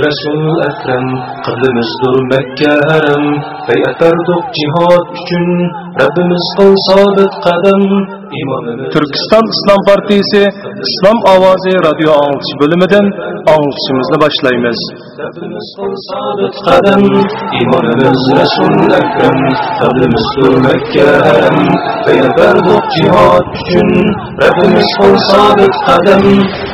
الرسول الأكرم Ekrem, kıblimizdir Mekke herem, verdik cihad üçün, Rabbimiz kıl sabit kadem. Türkistan İslam Partisi İslam Avazi Radyo Anlatışı bölümünden anlatışımızı başlayımız. Rabbimiz kıl sabit kadem. İmamımız Resul Ekrem, kıblimizdir Mekke herem, verdik cihad üçün, Rabbimiz kıl sabit kadem.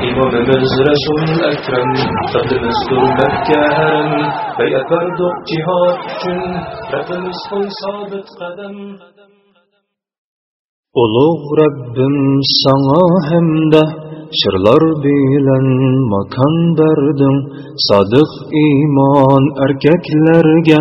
İmamımız Resul Ekrem, kıblimizdir Mekke herem, beyat verdik cihad üçün, Rabbimiz kıl qadam. Ulug Rabbim sana hamda Şırlar bilen makan berdin Sadık iman erkeklerge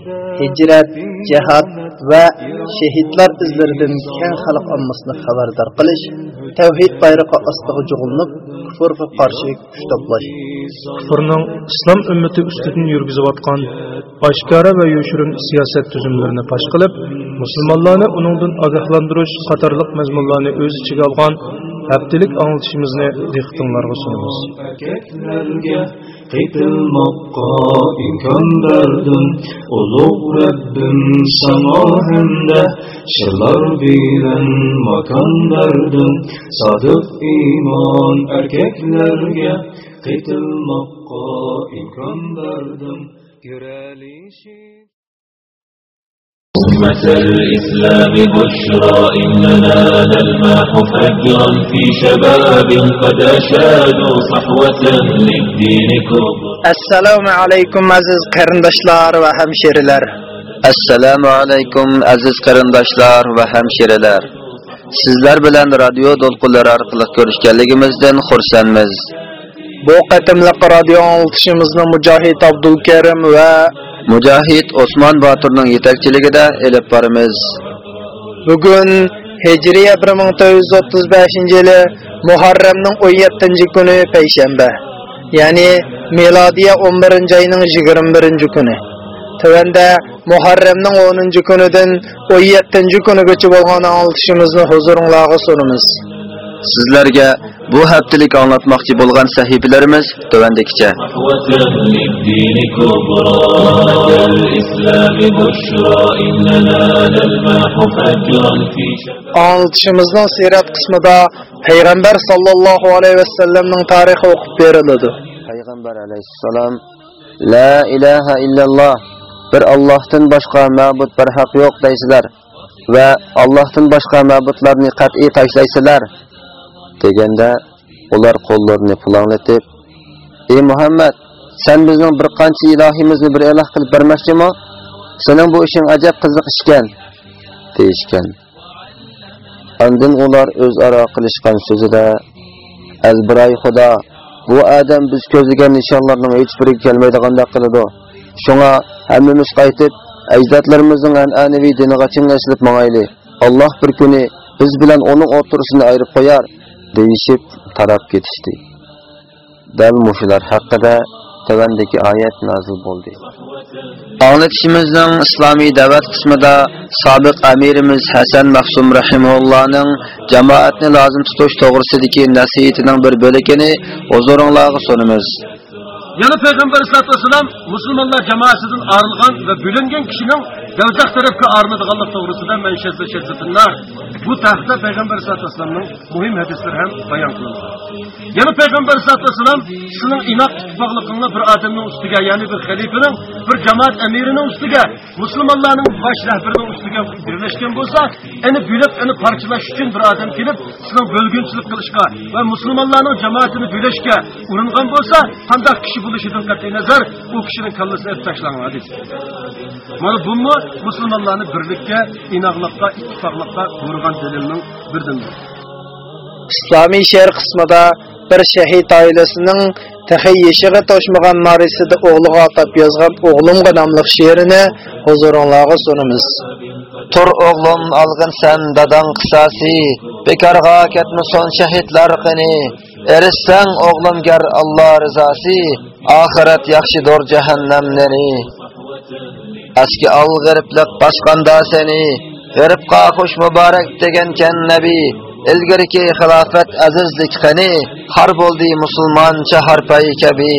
hijrat jihad va shahidlar izlaridan keng xalq ommasini xabardor qilish tavhid bayrog'i ostiga jug'ilib kufrga qarshi kuch to'plash. Kufrning islom ummati ustidan yurgizayotgan oshkora va yoshirin siyosat tuzumlarini fosh qilib musulmonlarni uningdan ogohlantirish qatorliq mazmunlarni o'z ichiga olgan haftalik anglitishimizni dehqonlarga sunamiz. Qeytilmakka imkan berdin Ulug Rabbim sana hemde Şırlar bilen makan berdin Sadık iman erkeklerge Qeytilmakka imkan berdin Görelişi أمة الإسلام بشرى إننا نلمح فجرا في شباب قد أشادوا صحوة للدين كبرى assalomu alaykum aziz qarindoshlar va hamshiralar assalomu alaykum aziz qarindoshlar va hamshiralar sizlar bilan radio to'lqinlari orqali ko'rishganligimizdan xursandmiz bu qatimliq radio anglitishimizni mujohid abdulkarim va Mücahit Osman Batur'un yetekçiliği de elip varımız. Bugün Hicriye 1935 yılı Muharrem'nin 17. günü Peyşembe. Yani miladiye 11. ayının 21. günü. Tövende Muharrem'nin 10. günüden 17. günü geçip olan anlatışımızı huzurunlağı sunumuz. sizlarga bu haftalik anlatmoqchi bo'lgan sahifalarimiz tovandikicha anlatishimizning siyrat qismida payg'ambar sollallohu alayhi vasallamning tarixi o'qib beriladi. Payg'ambar alayhissalom la ilaha illalloh bir ollohdan boshqa ma'bud barhaq yo'q deysizlar va ollohdan boshqa ma'budlarni qat'iy tashlaysizlar. Deganda ular qo'llarini pulanglatib ey muhammad sen bizning bir qancha ilohimizni bir iloh qilib bermoqchimi sening bu ishing ajab qiziq ishkan deyishgan. Andin ular o'zaro qilishgan so'zida azbiray xudo bu odam biz ko'zlagan nishonlarning hech biriga kelmaydigandek qiladi shunga hammamiz qaytib ajdodlarimizning an'anaviy diniga chinglashib mangayli alloh bir kuni biz bilan uning o'tirisini ayirib qo'yar. Deyishib tarab ketishdi dal mushular haqida tavandagi oyat nozil bo'ldi Anlatışımızın İslami davet kısmında sabiq amirimiz Hasan Mahsum Rahimullohning jamoatni lozim tutish to'g'risidagi nasihatining bir bo'lagini huzuringizga sunamiz. Yana Peygamber Aleyhisselatü Vesselam Müslümanlar cemaatinden ayrılgan ve bölüngen kişinin Davzaq tarafga armadiganlik to'g'risida men shazza bu taxta payg'ambar sallallohu alayhi vasallamning muhim hadislari ham bayon qilindi. Yana payg'ambar sallallohu alayhi vasallam shuning inoq ittifoqligini bir odamning ustiga, ya'ni bir xalifaning, bir jamoat amirining ustiga, musulmonlarning bosh rahbarining ustiga birlashgan bo'lsa, ani bo'lib, ani parchalash uchun bir odam kelib, sizning bo'lgunchilik qilishga va musulmonlarning jamoatini bo'lishga uringan bo'lsa, qanday kishi bo'lishidan qat'iy nazar u kishining kallasini tashlangan. Mana bumi musulmonlarni birlikka, inoqlikqa, ittifoqlikqa urgan dalilning birdan-bir. islomiy she'r qismida bir shahid oilasining tahi yeshig'i to'shmagan norisida o'g'liga atab yozgan o'g'limga nomli she'rini huzuringlarga sunamiz Tur o'g'lim alg'in sen dadang qisasi, bekarga ketmason shahidlar qini. Erissang o'g'lim gar Alloh rizosi, oxirat yaxshidir jahannamlari. Aski al g'iriblik bosqanda seni, g'iribqa xush muborak degankan nabi. ilgariki xilofat azizlik qani. Har bo'ldi musulmoncha harpay kabi.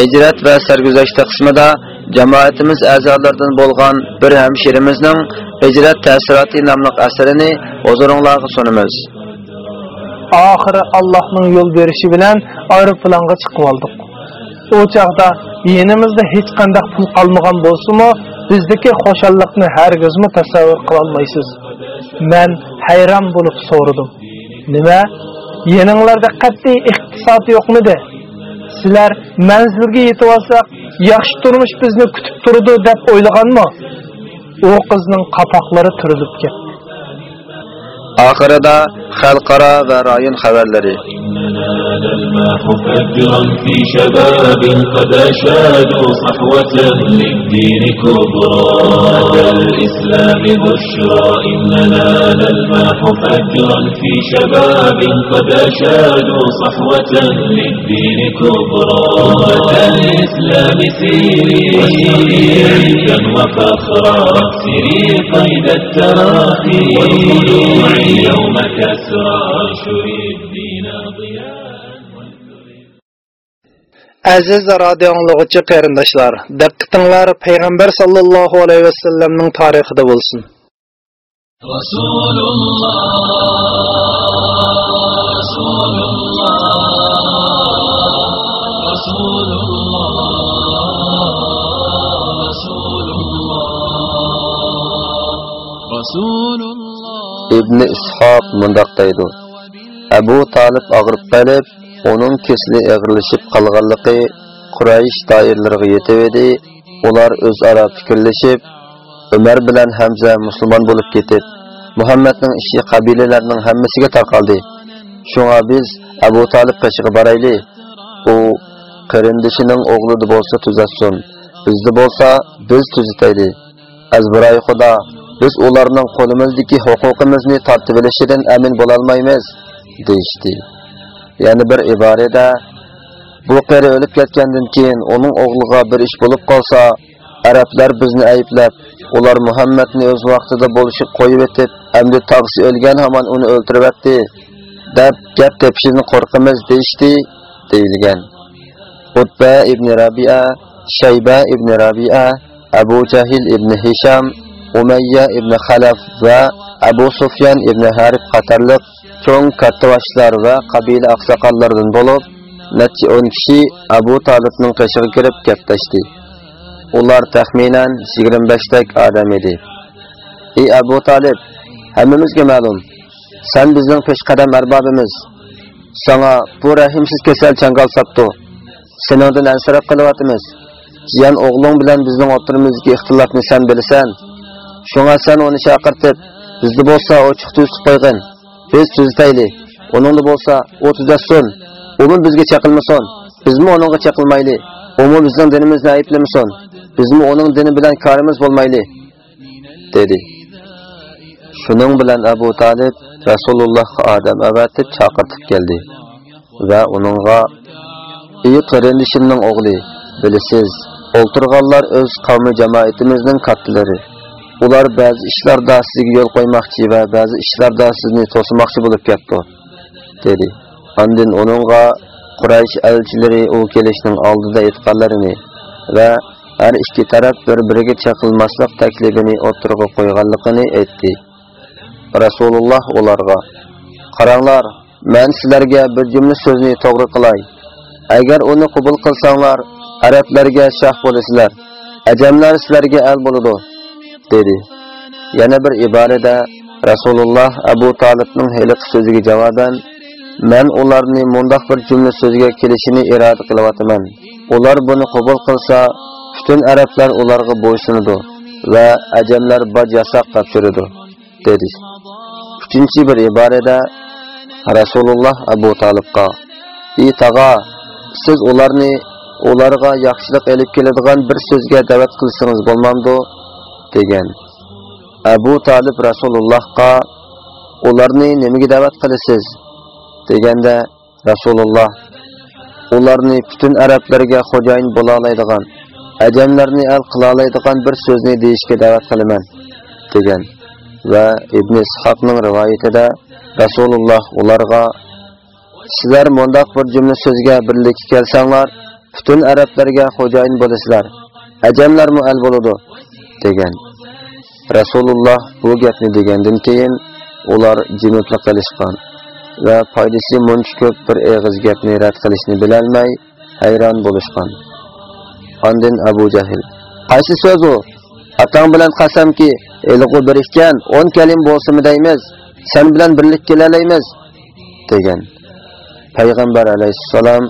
Hijrat va sarguzashta qismida jamoatimiz a'zolaridan bo'lgan bir hamshirimizning hijrat ta'siroti nomli asrini huzuringlarga sunamiz. Oxiri allohning yo'l berishi bilan aeroplanga chiqib oldik u chog'da yenimizda hech qanday pul qolmagan bo'lsimi bizdagi xushallikni hargizmi tasavvur qilolmaysiz man hayron bo'lib so'radim. Nima? Yeninglarda qat'iy iqtisod yo'qmidi sizlar manzilga yetib olsak yaxshi turmush bizni kutib turdi deb o'ylaganmi? U qizning qapoqlari turilib ketdi. Ahirada xalqaro va rayon xabarlari وفخرا سري قيد التراخي والخلوع اليوم كسرى وانشري الدين ضياء aziz radio anglag'uchi qarindoshlar diqqatinglar payg'ambar sallallohu alayhi vasallamning tarixida bo'lsin رسول ishoq mundoq deydi abu tolib og'rib qolib uning kesli og'irlashib qolganligi quraysh doirlariga yetib edi ular o'zaro fikrlashib umar bilan hamza musulmon bo'lib ketib muhammadning ishi qabilalarning hammasiga tarqaldi shunga biz abu tolib qishiga borayli u qarindishining o'g'lida bo'lsa tuzatsin bizda bo'lsa biz tuzatayli azbiray xudo biz ularning qo'limizdagi huquqimizni tortib olishidan amin bo'lolmaymiz deyishdi. Yana bir iborada bu qari o'lib ketgandan keyin uning o'g'liga bir ish bo'lib qolsa arablar bizni ayblab ular muhammadni o'z vaqtida bo'lishib qo'yib etib endi tog'si o'lgan hamon uni o'ltiryapti deb gap tepishini qo'rqamiz deyishdi deyilgan. Utba ibn rabia shayba ibn rabia abu jahil ibn hisham umayya ibn xalaf va abu sufyan ibn harib qatorliq cho'ng kattavashlar va qabila oqsoqollaridan bo'lib necha o'n kishi abu Talibning qishig'i kirib gaplashdi. Ular taxminan 25 tak odam edi. Ey abu Talib, hammamizga ma'lum sen bizning peshqadam arbobimiz. Sana bu rahimsiz kasal changal sapdi. seningdan ansirab qilyapmiz. Jiyan o'g'ling bilan bizning o'rtamizga ixtilofni sen bilasan shunga sen uni chaqirtib bizda bo'lsa ochiq tuzib qo'ygin biz tuzatayli uningda bo'lsa u tuzatsin umi bizga chaqilmasin bizmi uningga chaqilmayli umi bizning dinimizni ayblamasin bizmi uning dini bilan korimiz bo'lmayli dedi shuning bilan abu tolib rasulullohga odam avatib chaqirtib keldi va uningga ey qarindishimning o'g'li bilasiz o'ltirganlar o'z qavmi jamoatimizning kattalari ular ba'zi ishlarda sizga yo'l qo'ymoqchi va ba'zi ishlarda sizni to'smoqchi bo'lib ketdi dedi andin uningga quraysh elchilari u kelishning oldida aytganlarini va har ikki taraf bir-biriga chaqilmaslik taklifini o'tirg'a qo'yganligini aytdi. Rasululloh ularga: "Qaranglar, men sizlarga bir jumla so'zni to'g'ri qilay. Agar uni qabul qilsanglar, arablarga shah bo'lasizlar, ajamlar sizlarga al bo'ladi." Dedi. Yana bir iborada Rasululloh Abu Talibning heliq so'ziga javoban Men ularni mundaq bir jumla so'zga kelishini iroda qilyapman. Ular buni qabul qilsa, butun arablar ularga bo'ysunadi va ajamlar baj yasoq topshiradi, dedi. Uchinchi bir iborada Rasululloh Abu Talibga: "Ey tog'a, siz ularni ularga yaxshilik elib keladigan bir so'zga da'vat qilsangiz bo'lmamdi?" Degan. Abu Talib Rasulullohga: "Ularni nimaga da'vat qilasiz?" deganda Rasululloh ularni butun arablarga xo'jayin bo'la oladigan, ajamlarni al qila oladigan bir so'zni deyishga da'vat qilaman degan. Va Ibn Ishoqning rivoyatida Rasululloh ularga sizlar mundoq bir jumla so'zga birlikka kelsanglar, butun arablarga xo'jayin bo'lasizlar. ajamlar al bo'ladi degan. Rasululloh bu gapni degandan keyin ular jinotlik qilishgan. va foydasi munch ko'p bir eg'iz gapni rad qilishni bilolmay hayron bo'lishgan. Ondan Abu Jahl: "Qaysi so'z u? Atang bilan qasamki, elg'u birikkan 10 kalim bo'lsimidaymiz sen bilan birlik kelalaymiz" degan. Payg'ambar alayhissalom: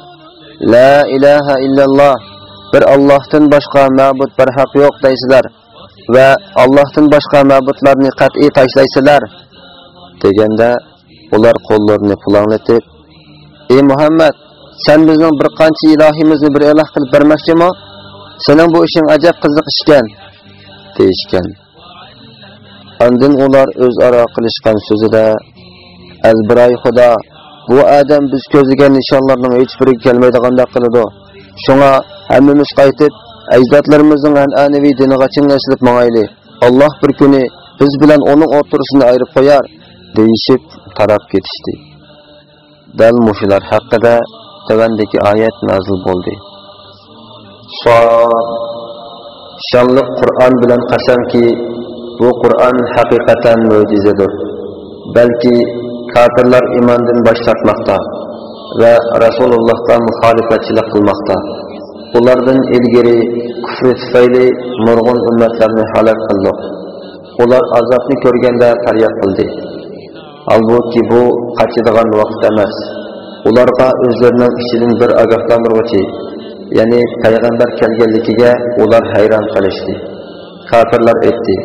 "La ilaha illalloh, bir Allohdan boshqa ma'bud bir yo'q deysizlar va Allohdan boshqa ma'budlarni qat'iy tashlaysizlar" deganda ular qo'llarini pulanglatib ey muhammad sen bizning bir qancha ilohimizni bir iloh qilib bermoqchimi sening bu ishing ajab qiziq ishkan deyishgan. Andin ular o'zaro qilishgan so'zida azbiray xudo bu odam biz ko'zlagan nishonlarning hech biriga kelmaydigandek qiladi. Shunga hammamiz qaytib ajdodlarimizning an'anaviy diniga chinglashib mangayli alloh bir kuni biz bilan uning o'rtasini ayirib qo'yar deyishib tarab ketishdi. Dal mushular haqida tavandagi oyat nozil bo'ldi. Shonliq Qur'on bilan qasamki, bu Qur'on haqiqatan mo'jizadir. Balki kafirlar imondan bosh tortmoqda va Rasulullohga muxolifatchilik qilmoqda. Ulardan ilgari kufri tufayli nurg'un ummatlarni halak qildi. Ular azobni ko'rganda faryod qildi. Albuki bu qachidigan vaqt emas. Ularga o'zlarining ichidan bir ogohlantiruvchi, ya'ni payg'ambar kelganligiga ular hayron qolishdi. Kafirlar aytdi: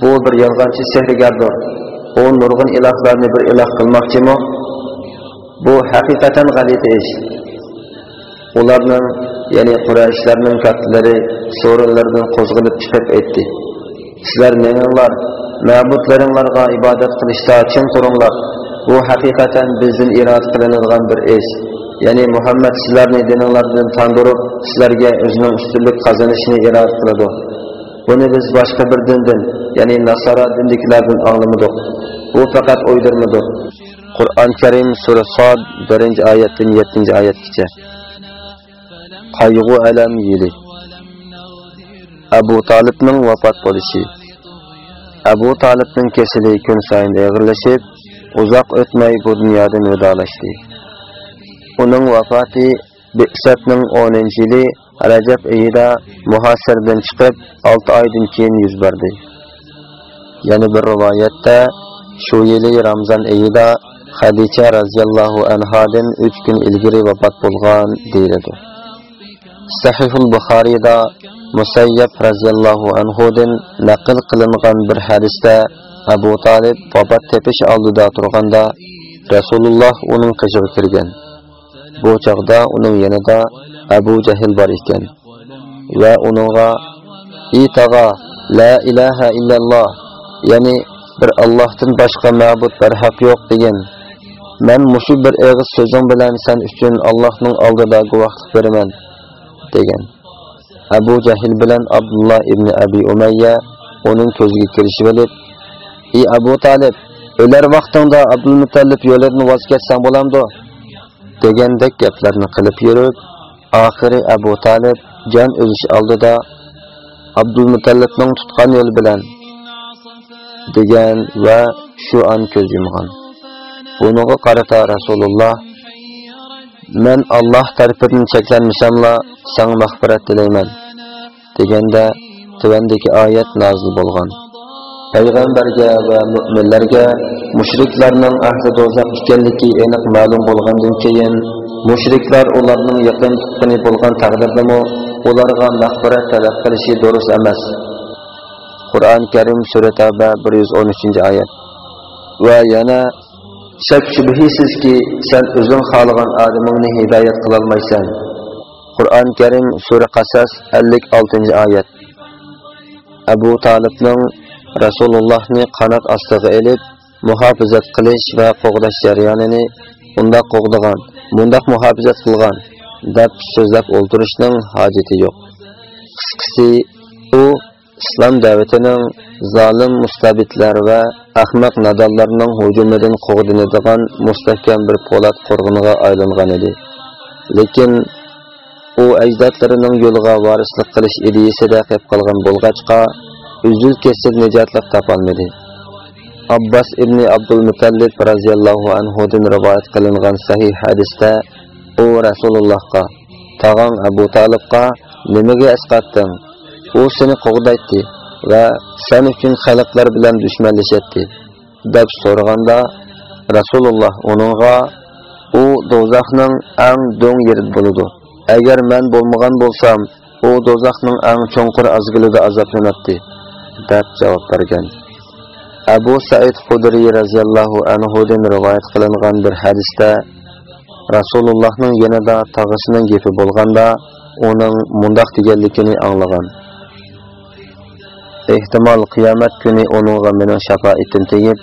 "Bu bir yolg'onchi sehrgardir. U nurg'un ilohlarni bir iloh qilmoqchimi?" Bu haqiqatan g'alati ish. Ularning, ya'ni Qurayshlarning kattalari so'rinlardan qo'zg'alib chiqib aytdi: "Sizlar nenglar ma'budlaringlarga ibodat qilishda chin turinglar. Bu haqiqatan bizdan irod qilinadigan bir ish. Ya'ni Muhammad sizlarni dininglardan tandirib, sizlarga o'zining ustunlik qozonishini irod qiladi. Buni biz boshqa bir dindan, ya'ni Nasara dindikilardan anglamadik. Bu faqat o'ydirmadik. Qur'on Karim sura Sod 1-oyatdan 7-oyatgacha. Qayg'u alam yili. Abu tolibning vafot bo'lishi Abu Talibning kesili kun sayin og'irlashib, uzoq o'tmay bu dunyodan vidolashdi. Uning vafoti Bi'satning 10-yili Rajab oyida muhasirdan chiqib 6 oydan keyin yuz berdi. Yana bir rivoyatda shu yili Ramzon oyida hadicha roziyallohu anhodan 3 kun ilgari vafot bo'lgan deyiladi. Sahihul Buxoriyda Musayyab radhiyallohu anhudan naql qilingan bir hadisda Abu Talib vafot tepish oldida turganda Rasululloh uning qiziga kirgan. Bu chaqda uning yanida Abu Jahl bor ekan va uningga itaga la ilaha illalloh, ya'ni bir Allohdan boshqa ma'bud bir haq yo'q" degan. Men mushu bir og'iz so'zing bilan sen uchun Allohning oldida guvohlik beraman degan. Abu Jahl bilan Abdullah ibn Abi Umayya uning ko'ziga kirishib olib, "Ey Abu Talib, o'lar vaqtingda Abdul Mutallib yo'lini voz ketsang bo'lamdi?" degandek gaplarni qilib yurib, oxiri Abu Talib jon o'zish oldida abdul abdulmutallibning tutgan yo'li bilan degan va shu an ko'z yumgan bunga qarata rasululloh men alloh tarafidan cheklanmasamla senga mag'firat tilayman deganda tuvandagi oyat nozil bo'lgan. Payg'ambarga va mu'minlarga mushriklarning ahli do'zax ekanligi aniq ma'lum bo'lgandan keyin mushriklar ularning yaqin tuqqani bo'lgan taqdirdami ularga mag'firat talab qilishi durust emas. Qur'oni karim sura tavba 113 oyat. Va yana shak shubhisizki sen o'zing xohlagan odamingni hidoyat qilolmaysan qur'oni karim sura qasas 56 oyat. Abu tolibning rasulullohni qanot ostiga ilib muhofizat qilish va qo'g'dash jarayonini unda qo'g'digan bundaq muhofizat qilgan deb so'zlab o'ltirishning hojati yo'q. Qisqasi u islom davlatining zolim mustabidlar va ahmoq nadonlarning hujumidan qo'g'dinadigan mustahkam bir po'lat qo'rg'iniga aylangan edi. Lekin u ajdodlarining yo'liga varislik qilish ideyasida qilib qolgan bo'lg'achqa uzil kesil nijotlik topolmadi. Abbos ibn abdul mutallib roziyallohu anhudan rivoyat qilingan sahih hadisda u rasulullohga tog'ang abu talibga nimaga asqatding u seni qo'g'daydi va sen uchun xalqlar bilan dushmanlashyapti deb so'raganda rasululloh uningga u do'zaxning eng do'ng yeri bo'ladi agar men bo'lmagan bo'lsam u do'zaxning eng cho'nqir azgilida azoblanadi deb javob bergan. Abu said hudriy roziyallohu anhudan rivoyat qilingan bir hadisda rasulullohning yanada tog'isining gapi bo'lganda uning mundoq deganligini anglagan ehtimol qiyomat kuni uningga mening shafoatim tegib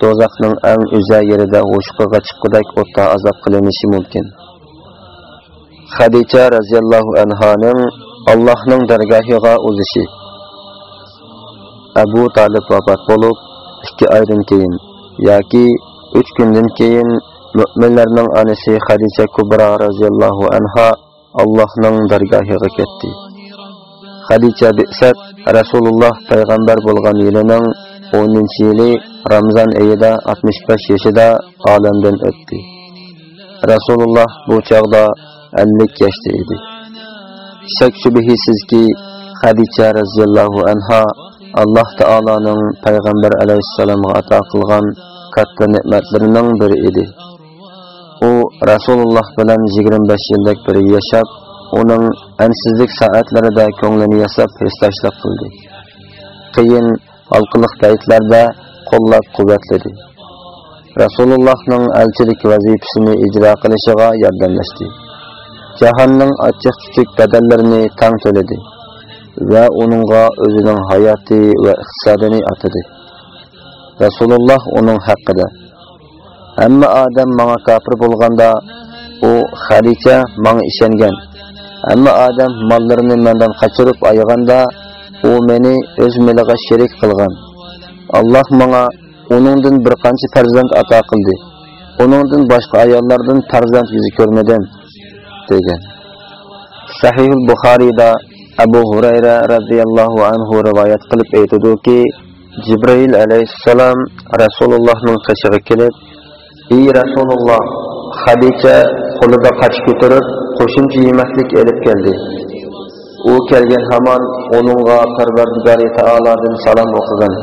do'zaxning eng uza yerida o'shqiga chiqqudek o'tda azob qilinishi mumkin. Hadicha roziyallohu anhoning allohning dargohiga o'zishi. Abu talib vafot bo'lib ikki oydan keyin yoki uch kundan keyin mo'minlarning onasi hadicha kubro roziyallohu anha allohning dargohiga ketdi. Hadicha bisat rasululloh payg'ambar bo'lgan yilining 10 yili Ramzan oyida 65 yoshida olamdan o'tdi. Rasulullah bu chog'da 50 yoshda edi. Shak shubhisizki hadicha roziyallohu anha alloh taoloning payg'ambar alayhissalomga ato qilgan katta ne'matlarining biri edi. U Rasulullah bilan 25 yillik bir yashab uning ansizlik soatlarida ko'nglini yasab hesdashlik qildi. Qiyin halqiliq paytlarda qo'llab quvvatladi. Rasulullohning elchilik vazifasini ijro qilishiga yordamlashdi. Jahonning ochiq chuchuk badallarini tang to'ladi va uningga o'zining hayoti va iqtisodini atadi rasululloh uning haqida hamma odam menga kofir bo'lganda u hadicha menga ishongan. Hamma odam mollarini mendan qochirib olganda u meni o'z miliga sherik qilgan. Alloh menga uningdan bir qancha farzand ato qildi. Uningdan boshqa ayollardan farzand yuzi ko'rmadim degan. Sahih buxoriyda abu hurayra radhiyallohu anhu rivoyat qilib aytadiki jibril alayhissalom rasulullohning qishig'i kelib ey rasululloh Xadija qo'lida qach ko'tarib qo'shimcha yemaklik elib keldi u kelgan hamon uningga parvardigori taolodan salom o'qigan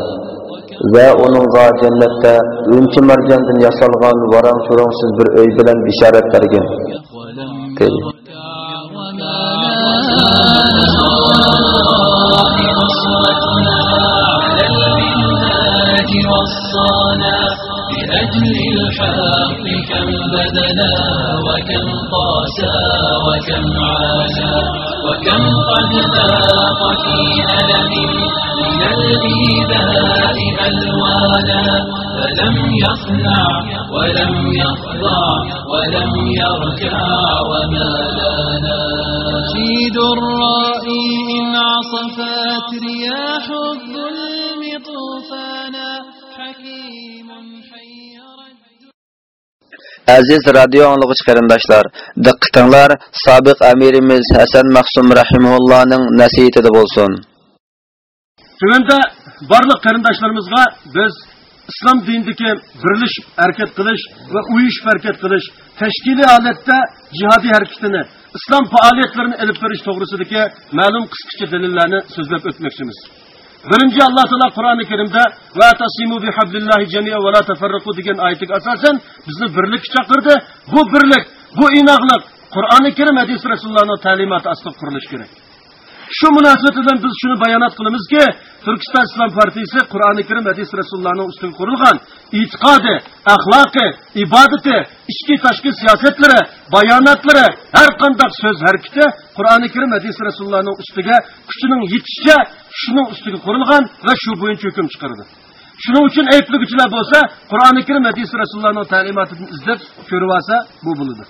va uningga jannatda uncha marjondan yasalgan varang churongsiz bir uy bilan bishorat bergan dedi لأجل الحق بذلا وكم قاسى وكم عانى وكم قد ذاق في ألم من الإيذاء ألوانا. فلم يصنع ولم يخضع ولم يركع وما لانا شيد الرائي إن عصفت رياح الظلم طوفانا حكيم Aziz radio anlıqçı qarindaşlar, diqqətinizlər sabiq amirimiz Hasan Mahsum rahimehullohning nasihatida bo'lsin. Tövəndə barlıq qarindaşlarımızga biz İslam dinindeki birliş hareket qilish ve uyuş hareket qilish, teşkili aletте cihadi hareketini, İslam faaliyetlerini elip veriş doğrusundaki malum kıskıcı delillerini sözlep ötmekçimiz. Birinchi alloh taolo qur'oni karimda va tasimu bi hablillahi cemiye la tafarraqu degan ayetlik asasen bizni birlik chaqirdi. Bu birlik, bu inoqlik qur'oni karim hadis hadis ta'limoti ostida qurilishi kerak. Shu munosabati bilan biz shuni bayonot qilamizki turkiston islom partiyasi qur'oni karim hadis rasulullohni ustiga qurilgan e'tiqodi axloqi ibodati ichki tashqi siyosatlari bayonotlari har kandak so'z harakati qur'oni karim hadis rasulullohni ustiga kuchining yetishicha shuning ustiga qurilgan va shu bo'yicha hukm chiqardi shuning uchun eyipli bolsa qur'oni karim hadis hadis Resulullah'ın izlab ko'rib olsa bu bo'ladi.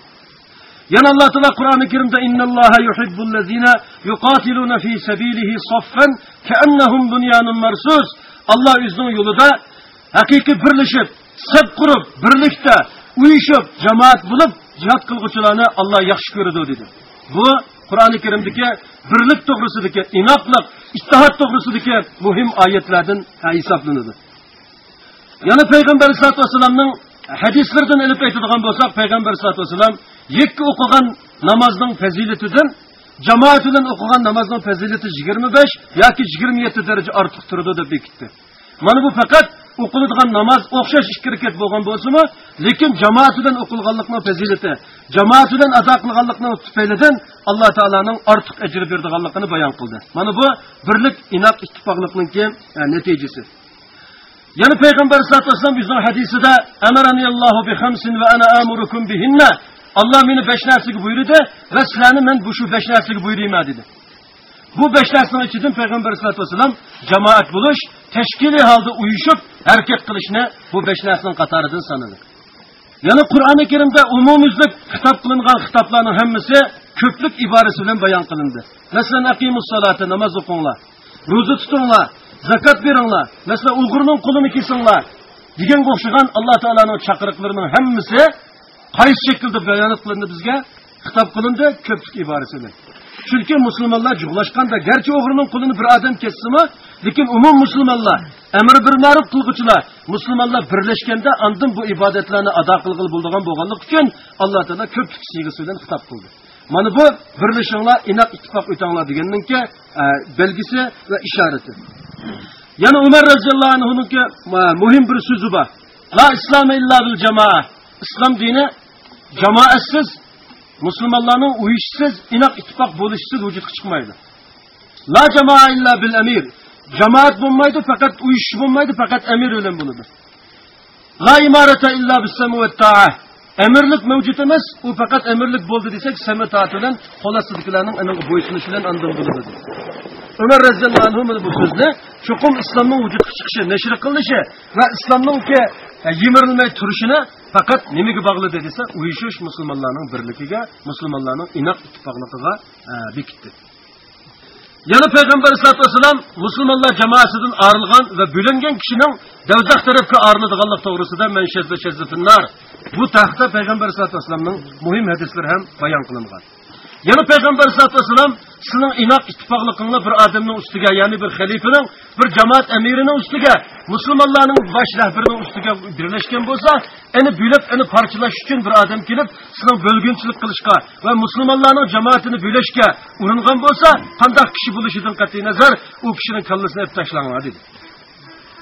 Yana alloh taolo qur'oni karimda innalloha yuhibbul lazina yuqatiluna fi sabilihi saffen kaannahum bunyanun marsus. alloh üzünün yo'lida haqiqiy birlashib sep kurup, birlikda uyuşup, jamoat bo'lib cihat kılgıçılarını alloh yaxshi ko'radi dedi. Bu qur'oni karimdagi birlik to'g'risidagi inatlık, ittihod to'g'risidagi muhim oyatlardan hisoblanadi yana payg'ambar sallallahu aleyhi ve sellem'nin aytadigan bo'lsak payg'ambar sallallohu alayhi vasallam yekki o'qigan namozning fazilatidan jamoat bilan o'qigan namozning fazilati yigirma besh yoki yigirma yetti daraja ortiq turadi deb bekitdi. Mana bu faqat o'qiladigan namoz o'xshash ikki rakat bo'lgan bo'lsimi lekin jamoat bilan o'qilganlikning fazilati jamoat bilan ado qilganlikning tufaylidan alloh taoloning ortiq ajr berdiganligini bayon qildi. Mana bu birlik inoq ittifoqlikniki e, natijasi. Yana payg'ambar sallallohu alayhi vasallam hadisida bizden hadisinde bi hamsin va ana amurukum bihinna Allah beni beş nersigi buyurdu ve sizlerini ben bu şu beş nersigi buyurayım dedi. Bu beş nersinin içinden Peygamber sallallahu aleyhi ve sellem cemaat buluş, teşkili halde uyuşup erkek kılışını bu beş nersinin katarıdır sanılır. Yani Kur'an-ı Kerim'de umumizlik hitap kılınan hitapların hemmisi köplük ibaresiyle bayan kılındı. Mesela akimus salatı namaz okunla, ruzu tutunla, zakat beringlar masalan uyg'urning qulini kesinglar degan o'xshagan alloh taoloning chaqiriqlarining hammasi qaysi shaklda bayonot qilindi bizga xitob qilindi ko'plik iborasi bilan chunki musulmonlar jug'lashganda garchi o'g'rining qulini bir odam kessimi lekin umum musulmonlar amr bir ma'ruf qilg'uchilar musulmonlar birlashganda andin bu ibodatlarni ado qilg'ili bo'ladigan bo'lganlik uchun alloh taolo ko'plik siyg'isi bilan xitob qildi mana bu birlashinglar inoq ittifoq o'tanglar deganninki belgisi va ishorati Yana Umar radhiyallahu anhu'nun ki muhim bir sözü var. La İslam illa bil cema'a. İslam dini jamoatsiz musulmonlarning uyishsiz inoq ittifoq bo'lishsiz vujudga chiqmaydi La jamoa illa bil amir jamoat bo'lmaydi faqat uyush bo'lmaydi faqat amir bilan bo'ladi La imarata illa bis semu ta'a. Emas, u faqat amirlik bo'ldi desak, sema taat bilan xolasizliklarning aniq bo'ysunishidan bo'ladi. umar roziyallohu anhu bu so'zni çukum islomning vujudga chiqishi nashr qilinishi va islomning yemirilmay turishini faqat nimaga bog'ladi desa uyushish musulmonlarning birligiga musulmonlarning inoq ittifoqligiga bekitdi yana payg'ambar alayhisalotu vassalam musulmonlar jamoasidan ayrilgan va bo'lingan kishining davzax tarafga ayriladiganlik to'g'risida payg'ambar alayhisalotu vassalamning muhim hadislari ham bayon qilingan yana payg'ambar sallallohu alayhi vasallam sizning inoq inak bir odamning ustiga yani bir xalifaning bir jamoat amirining ustiga musulmonlarning bosh rahbarining ustiga birlashgan bolsa eni bo'lib eni parchalash uchun bir odam kelib sizin bo'lgunchilik qilishga va musulmonlarning jamoatini böleşke uringan bolsa kandak kishi bo'lishidan qat'iy nazar u kishining kallasini olib taşlanma dedi.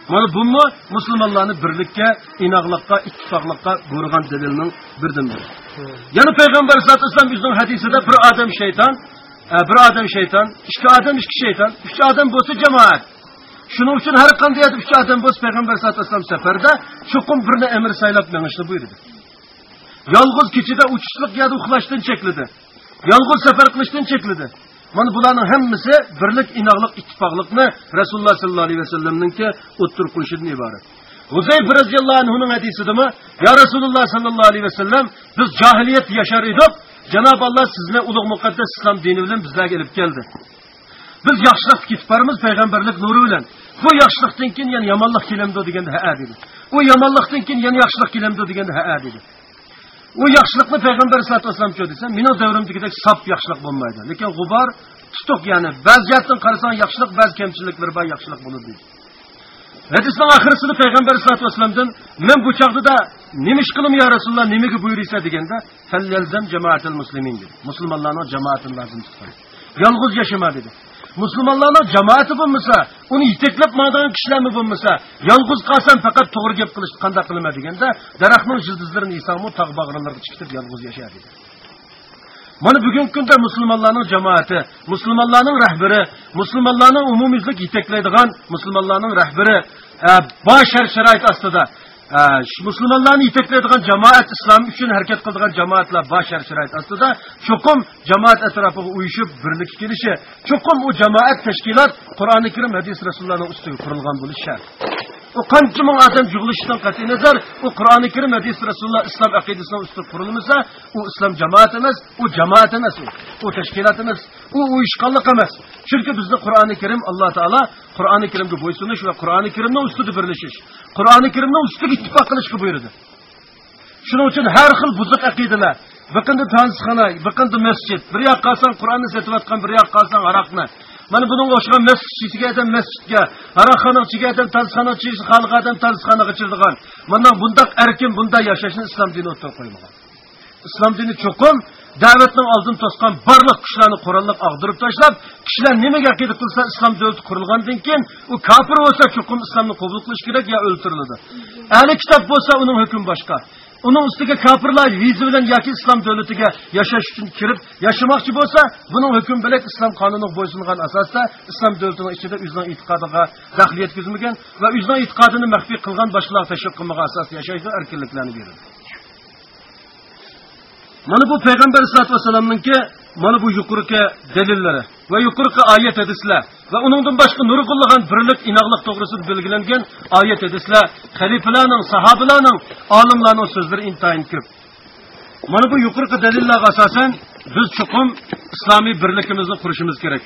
Mana bu mu Müslümanlarni birlikka, inoqlikqa, ittifoqlikqa buyurgan dalilning birdan biri. Yana payg'ambar sollallohu alayhi vasallam bizning hadisida bir odam shayton, bir odam shayton, ikki odam ikki shayton, uch odam bo'lsa jamoat. Shuning uchun har qanday uch odam bo'lsa payg'ambar sollallohu alayhi vasallam safarda chuqum birni amr saylab menishni buyurdi. Yolg'iz kechida uchishlik yoki uxlashdan chekladi. Yolg'iz safar qilishdan chekladi. Mana bularning hammasi birlik, inoqlik, ittifoqlikni Rasululloh sallallohu alayhi vasallamningki o'ttirib qo'yishidan iborat. Huzayf roziyallohu anhuning hadisidami? Ya Rasululloh sallallohu alayhi vasallam biz jahiliyat yashar edik. Janob Alloh sizni ulug' muqaddas islom dini bilan bizlarga ilib keldi. Biz yaxshilikka ketib boramiz payg'ambarlik nuri bilan. Bu yaxshilikdan keyin yana yomonlik kelamdi deganda ha dedi. U yomonlikdan keyin yana yaxshilik kelamdi deganda ha dedi. U yaxshilikni payg'ambar sallallohu alayhi vasallam desa meni davrimdagidek sap yaxshilik bo'lmaydi. Lekin g'ubor tutuq ya'ni ba'zi jihatdan qarasang yaxshilik ba'zi kamchiliklari bor yaxshilik bo'ladi deydi. Hadisning oxirisida payg'ambar sallallohu alayhi vasallamdan men bu chog'da nima ish qilim yo rasululloh nimaga buyurisa deganda falyalzam jamaatil muslimin dedi. Musulmonlarning jamoatini lozim yolg'iz yashama dedi. Musulmonlarning jamoati bo'lmasa uni yetaklab boradigan kishilarmi bo'lmasa yolg'iz qolsam faqat to'g'ri gap qilish qanday qilma deganda daraxtning yulduzlarini yesamu tog' bag'rinlarga chiqitib yolg'iz yasha mana bugungi kunda musulmonlarning jamoati musulmonlarning rahbari musulmonlarni umumiylik yetaklaydigan musulmonlarning rahbari bor bosh shart sharoit ostida musulmonlarni yetaklaydigan jamoat islom uchun harakat qiladigan jamoatlar bosh shart sharoit ostida cho'qim jamoat atrofiga uyushib birlikka kelishi cho'qim u jamoat tashkilot qur'oni karim hadis rasulullohni ustiga qurilgan bo'lishi shart u qancha ming odam yig'ilishidan qat'iy nazar u qur'oni karim hadis rasululloh islom aqidasini ustida qurilmasa u islom jamoati emas u jamoat emas u u tashkilot emas u uyushqonlik emas. Chunki bizni qur'oni karim alloh taolo qur'oni karimga bo'ysunish va qur'oni karimni ustida birlashish qur'oni karimni ustiga ittifoq qilishga buyurdi. Shuning uchun har xil buzuq aqidalar biqindi tanzixona biqindi masjid bir yoqqa olsang qur'onni sotayotgan bir yoqqa olsang aroqni mana bunga o'xshagan masjidchiga adam masjidga aroqxonachiga adam tanzixona ichishni xalq adam tanzixonaga ichirdigan. Mana bundoq erkin bunday yashashni islom dini o'rtaga qo'ymagan. Islom dini cho'qim davlatning oldin to'sgan barliq kuchlarni qurolliq og'dirib tashlab kishilar nimaga aqida qilsa islom davlati qurilgandan keyin u kofir bo'lsa cho'qim islomni qabul qilish kerak yo o'ltiriladi? Ahli kitob bo'lsa uning hukmi boshqa. Uning ustiga kofirlar viza bilan yoki islom davlatiga yashash uchun kirib yashamoqchi bo'lsa buning hukm bilan islom qonuniga bo'ysungan asosda islom davlatining ichida o'zining e'tiqodiga daxl yetkazmagan va o'zining e'tiqodini maxfiy qilgan boshqalar tashviq qilmagan asosda yashaydi erkinliklarni beradi. Mana bu payg'ambar alayhisalotu vassalamninki mana bu yuqorqi dalillari va yuqorqi oyat hadislar va uningdan boshqa nurg'unlagan birlik inoqlik to'g'risida belgilangan oyat hadislar xalifalarning sahobalarning olimlarning so'zlari intayin ko'p. Mana bu yuqorqi dalillarga asosan biz chuqur islomiy birligimizni qurishimiz kerak.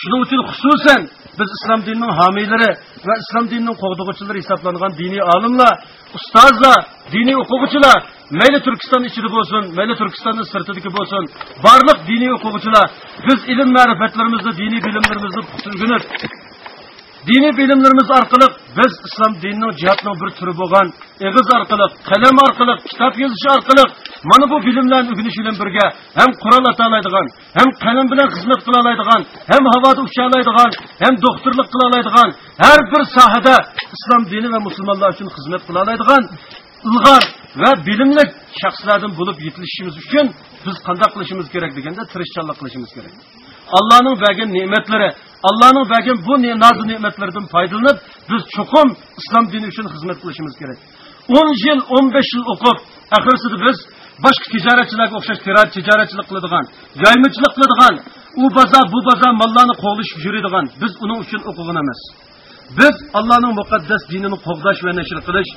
Shuning uchun xususan biz islom dinining homiylari va islom dinining qo'g'dug'uvchilari hisoblangan diniy olimlar ustozlar diniy o'quvchilar mayli turkiston ichida bo'lsin mayli turkistonni sirtidagi bo'lsin barliq diniy o'quvchilar biz ilm ma'rifatlarimizni diniy bilimlarimizni o'rganib diniy bilimlarimiz orqali biz islom dinining jihatning bir turi bo'lgan eg'iz orqali qalam orqali kitob yozish orqali mana bu bilimlarni o'rganish bilan birga ham qurol ata oladigan ham qalam bilan xizmat qila oladigan ham havoda ucha oladigan ham doktorlik qila oladigan har bir sohada islom dini va musulmonlar uchun xizmat qila oladigan ilg'or va bilimli shaxslardan bo'lib yetilishimiz uchun biz qanday qilishimiz kerak deganda tirishchanlik qilishimiz kerak allohning bergan ne'matlari allohning bergan bu noz ne'matlardan foydalanib biz chuqur islom dini uchun xizmat qilishimiz kerak. o'n yil o'n besh yil o'qib oxirsida biz boshqa tijoratchilarga o'xshash tijoratchilik qiladigan yoymachilik qiladigan u bozor bu bozor mollarni qo'g'lishib yuradigan biz uning uchun o'qigan emas biz allohning muqaddas dinini qo'g'dash va nashr qilish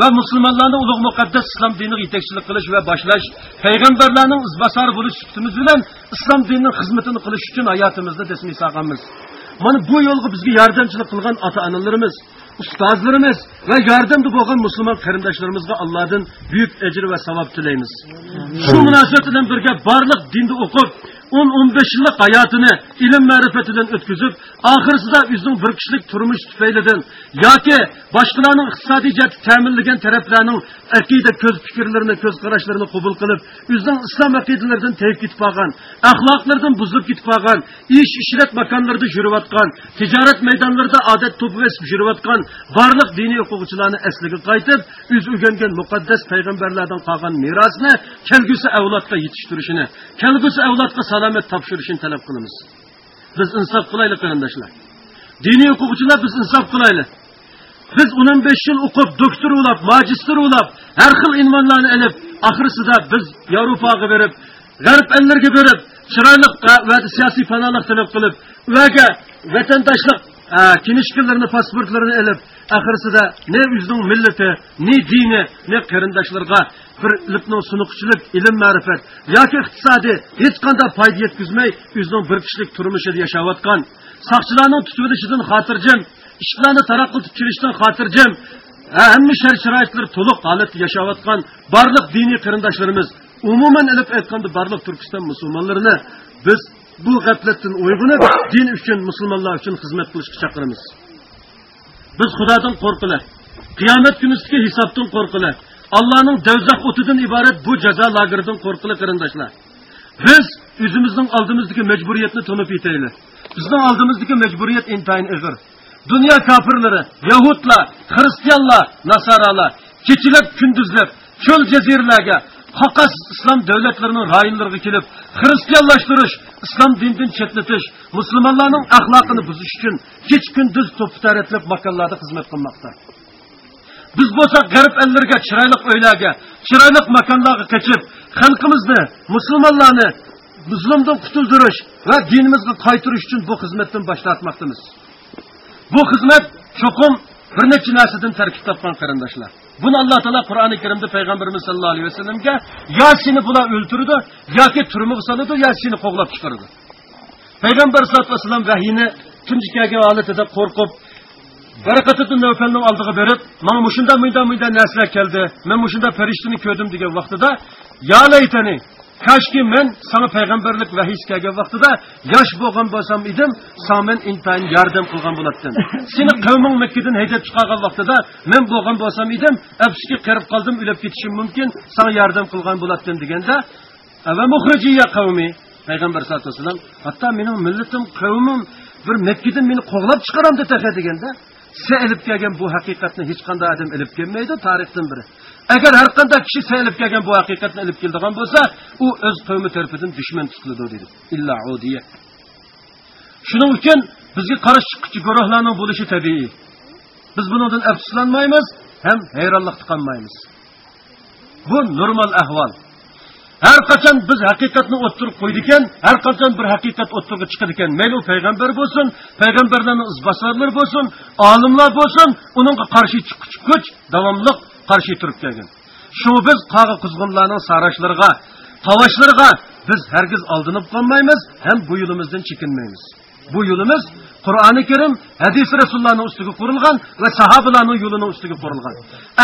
va musulmonlarni ulug' muqaddas islom diniga yetakchilik qilish va boshlash payg'ambarlarning izbosari bo'lish suhbatimiz bilan islom dinining xizmatini qilish uchun hayotimizda dasmiy solganmiz mana bu yo'lga bizga yordamchilik qilgan ota onalarimiz ustozlarimiz va yordamda bo'lgan musulmon qarindoshlarimizga allohdan buyuk ajr va savob tilaymiz shu munosabat bilan birga barliq dinni o'qib 10-15 yıllık hayatını ilim marifetinden ötküzüp, ahırsıda üzün bir kişilik turmuş tüfeylidin, ya ki başkalarının iktisadi cəhət təminləgən tərəflərinin əqidə köz fikirlərini, köz qaraşlarını qubul qılıb, üzün İslam əqidələrdən tevk itibaqan, əxlaqlardan buzub itibaqan, iş işrət makanlarda jürüvatqan, ticaret meydanlarda adət topu vesib jürüvatqan, varlıq dini hüquqçılarını əsliqi qaytıb, üz ügəngən müqəddəs peyğəmbərlərdən qalğan mirasını, kəlgüsü əvladqa yetiştirişini, kəlgüsü əvladqa sana salomat topshirishini talab qilamiz. Biz insof qilaylik qarindoshlar. Diniy o'quvchilar biz insof qilaylik. Biz o'n besh yil o'qib doktor ulab magistr ulab har xil unvonlarni ilib oxirisida biz yevropaga berib g'arb ellarga berib chiroyli va siyosiy panohlik talab qilib ularga vatandoshlik kinishkalarni pasportlarini ilib oxirisida ne o'zining millati ne dini ne qarindoshlarga bir ilmning sunuqchilik ilm ma'rifat yoki iqtisodiy hech qanday foyda yetkazmay o'zining bir kishilik turmushida yashayotgan. Soqchilarning tutilishidan xotirjam ishlarni taraqqi qilib kelishdan xotirjam hamma shart sharoitlar to'liq holatda yashayotgan barliq diniy qarindoshlarimiz umuman ilib aytganda barliq turkiston musulmonlarini biz bu g'aflatdan uyg'onib din uchun musulmonlar uchun xizmat qilishga chaqiramiz. Biz xudodan qo'rqilar. Qiyomat kunisidagi hisobdan qo'rqilar. Allohning davzax o'tidan iborat bu jazo lageridan qo'rqilar qarindoshlar. Biz o'zimizning oldimizdagi majburiyatni tunib yetaylik. Bizning oldimizdagi majburiyat intayin ig'ir dunyo kofirlari yahudlar xristianlar nasoralar kechalab kunduzlab cho'l jaziralarga faqat islom davlatlarining rayonlariga kelib xristianlashtirish islom dinidan chetlatish musulmonlarning axloqini buzish uchun kech kunduz to'pi taratlab makonlarda xizmat qilmoqda. Biz bo'lsa g'arb ellarga chiroyli uylarga chiroyli makonlarga qochib xalqimizni musulmonlarni zulmdan qutuldirish va dinimizga qaytarish uchun bu xizmatdan boshlatmoqdamiz. Bu xizmat cho'qim bir necha narsadan tarkib topgan qarindoshlar. Buni alloh taolo qur'oni karimda payg'ambarimiz sallallohu alayhi vasallamga yo seni bular o'ltirdi yoki turmuq soladi yo seni qo'g'lab chiqaradi payg'ambar sallallohu alayhi vasallam vahiyni tunji kelgan holatida qo'rqib Barakatı Növfel'nin oldiga berib bana mushunda munda mıyda nesle keldi. Ben mushunda farishtani ko'rdim degan vaqtida yo laytani kaşki men sana peygamberlik vahiy kelgan vaqtida yosh bo'lgan bo'lsam edim san men intayin yordam qilgan bo'lardim seni qavming makkadan haydab chiqargan vaqtida men bo'lgan bo'lsam edim afsuski qirib qoldim o'lib ketishim mumkin san yordam qilgan bo'lardim deganda qavmi? Payg'ambar sallallohu alayhi vasallam hatto mening millatim qavmim bir makkadan meni qo'g'lab chiqaramdi taqa deganda size ilib kelgan bu haqiqatni hech qanday odam ilib kelmaydi tarixdan biri. Agar har qanday kishi size kelgan bu haqiqatni ilib keladigan bo'lsa u o'z qavmi tarafidan dushman tutiladi dedi. Illa udiya. Shuning uchun bizga qarash chiquvchi guruhlarni bo'lishi tabiiy. Biz bundan afsuslanmaymiz ham hayronlikda qolmaymiz. Bu normal ahvol. Har qachon biz haqiqatni o'ttirib qo'ydi ekan har qachon bir haqiqat o'ttirib chiqadi ekan mayli u payg'ambar bo'lsin payg'ambarlarni izbosarlar bo'lsin olimlar bo'lsin uningga qarshi chiqquchi kuch davomli qarshi turib kelgan. Shu biz qag'i quzg'unlarning sarashlariga tavashlarga biz hargiz oldinib qolmaymiz ham bu yo'limizdan chekinmaymiz. Bu yo'limiz qur'oni karim hadisi rasulullohni ustiga qurilgan va sahobalarning yo'lini ustiga qurilgan.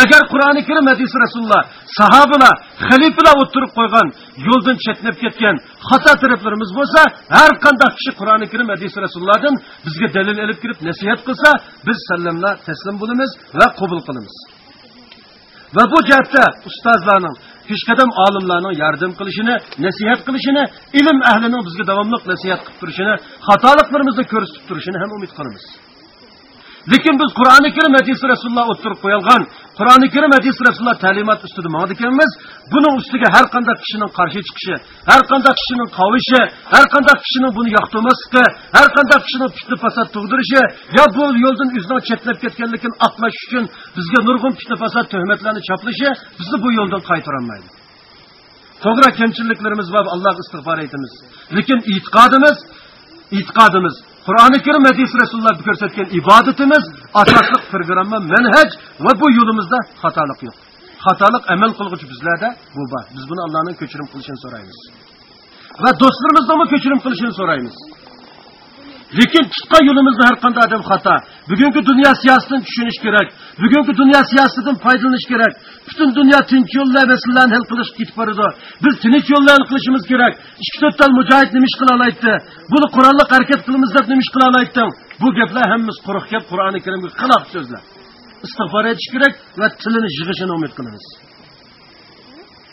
Agar qur'oni karim hadisi rasululloh sahobalar xalifalar o'tirib qo'ygan yo'ldan chetlab ketgan xato taraflarimiz bo'lsa har qanday kishi qur'oni karim hadisi rasulullohdan bizga dalil ilib kirib nasihat qilsa biz sallamlar taslim bo'lamiz va qabul qilamiz. Va bu jihatda ustozlarning peshqadam olimlarning yordam qilishini nasihat qilishini ilm ahlining bizga davomli nasihat qilib turishini xatoliklarimizni ko'rsatib turishini ham umid qilamiz. Lekin biz qur'oni karim hadisi rasululloh o'ttirib qo'yilgan qur'oni karim hadisi rasululloh ta'limot ustida ekanmiz. Buning ustiga har qanday kishining qarshi chiqishi har qanday kishining qovishi har qanday kishining buni yoqtirmasligi har qanday kishining fitna fasod tug'dirishi yo bu yo'ldan o'zidan chetlab ketganligini oqlash uchun bizga nurg'un fitna fasod tuhmatlarni choplishi bizni bu yo'ldan qaytarolmaydi. To'g'ri kamchiliklarimiz bor allohga istig'for aytamiz. Lekin e'tiqodimiz e'tiqodimiz Kur'an-ı Kerim hadis Resulullah gösterken ibadetimiz asaslık programı, menhec ve bu yolumuzda hatalık yok. Hatalık emel kılgıç bizlerde bu var. Biz bunu Allah'ın köçürüm kılışını sorayız. Ve dostlarımızdan mı köçürüm kılışını sorayız. Lekin tutgan yo'limizni har qanday odam xato. Bugungi dunyo siyosatini tushunish kerak. Bugungi dunyo siyosatidan foydalanish kerak. Butun dunyo tinch yo'llar masalalarni hal qilish ketib boradi. Biz tinch yo'llar qilishimiz kerak. Ikki to'rtta mujohid nima ish qila olaydi buni qurolli harakat qilamiz deb nima ish qila olaydi bu gaplar hammasi quruq gap qur'oni karimga xilof so'zlar. Istig'for etish kerak va tilini yig'ishini umid qilamiz.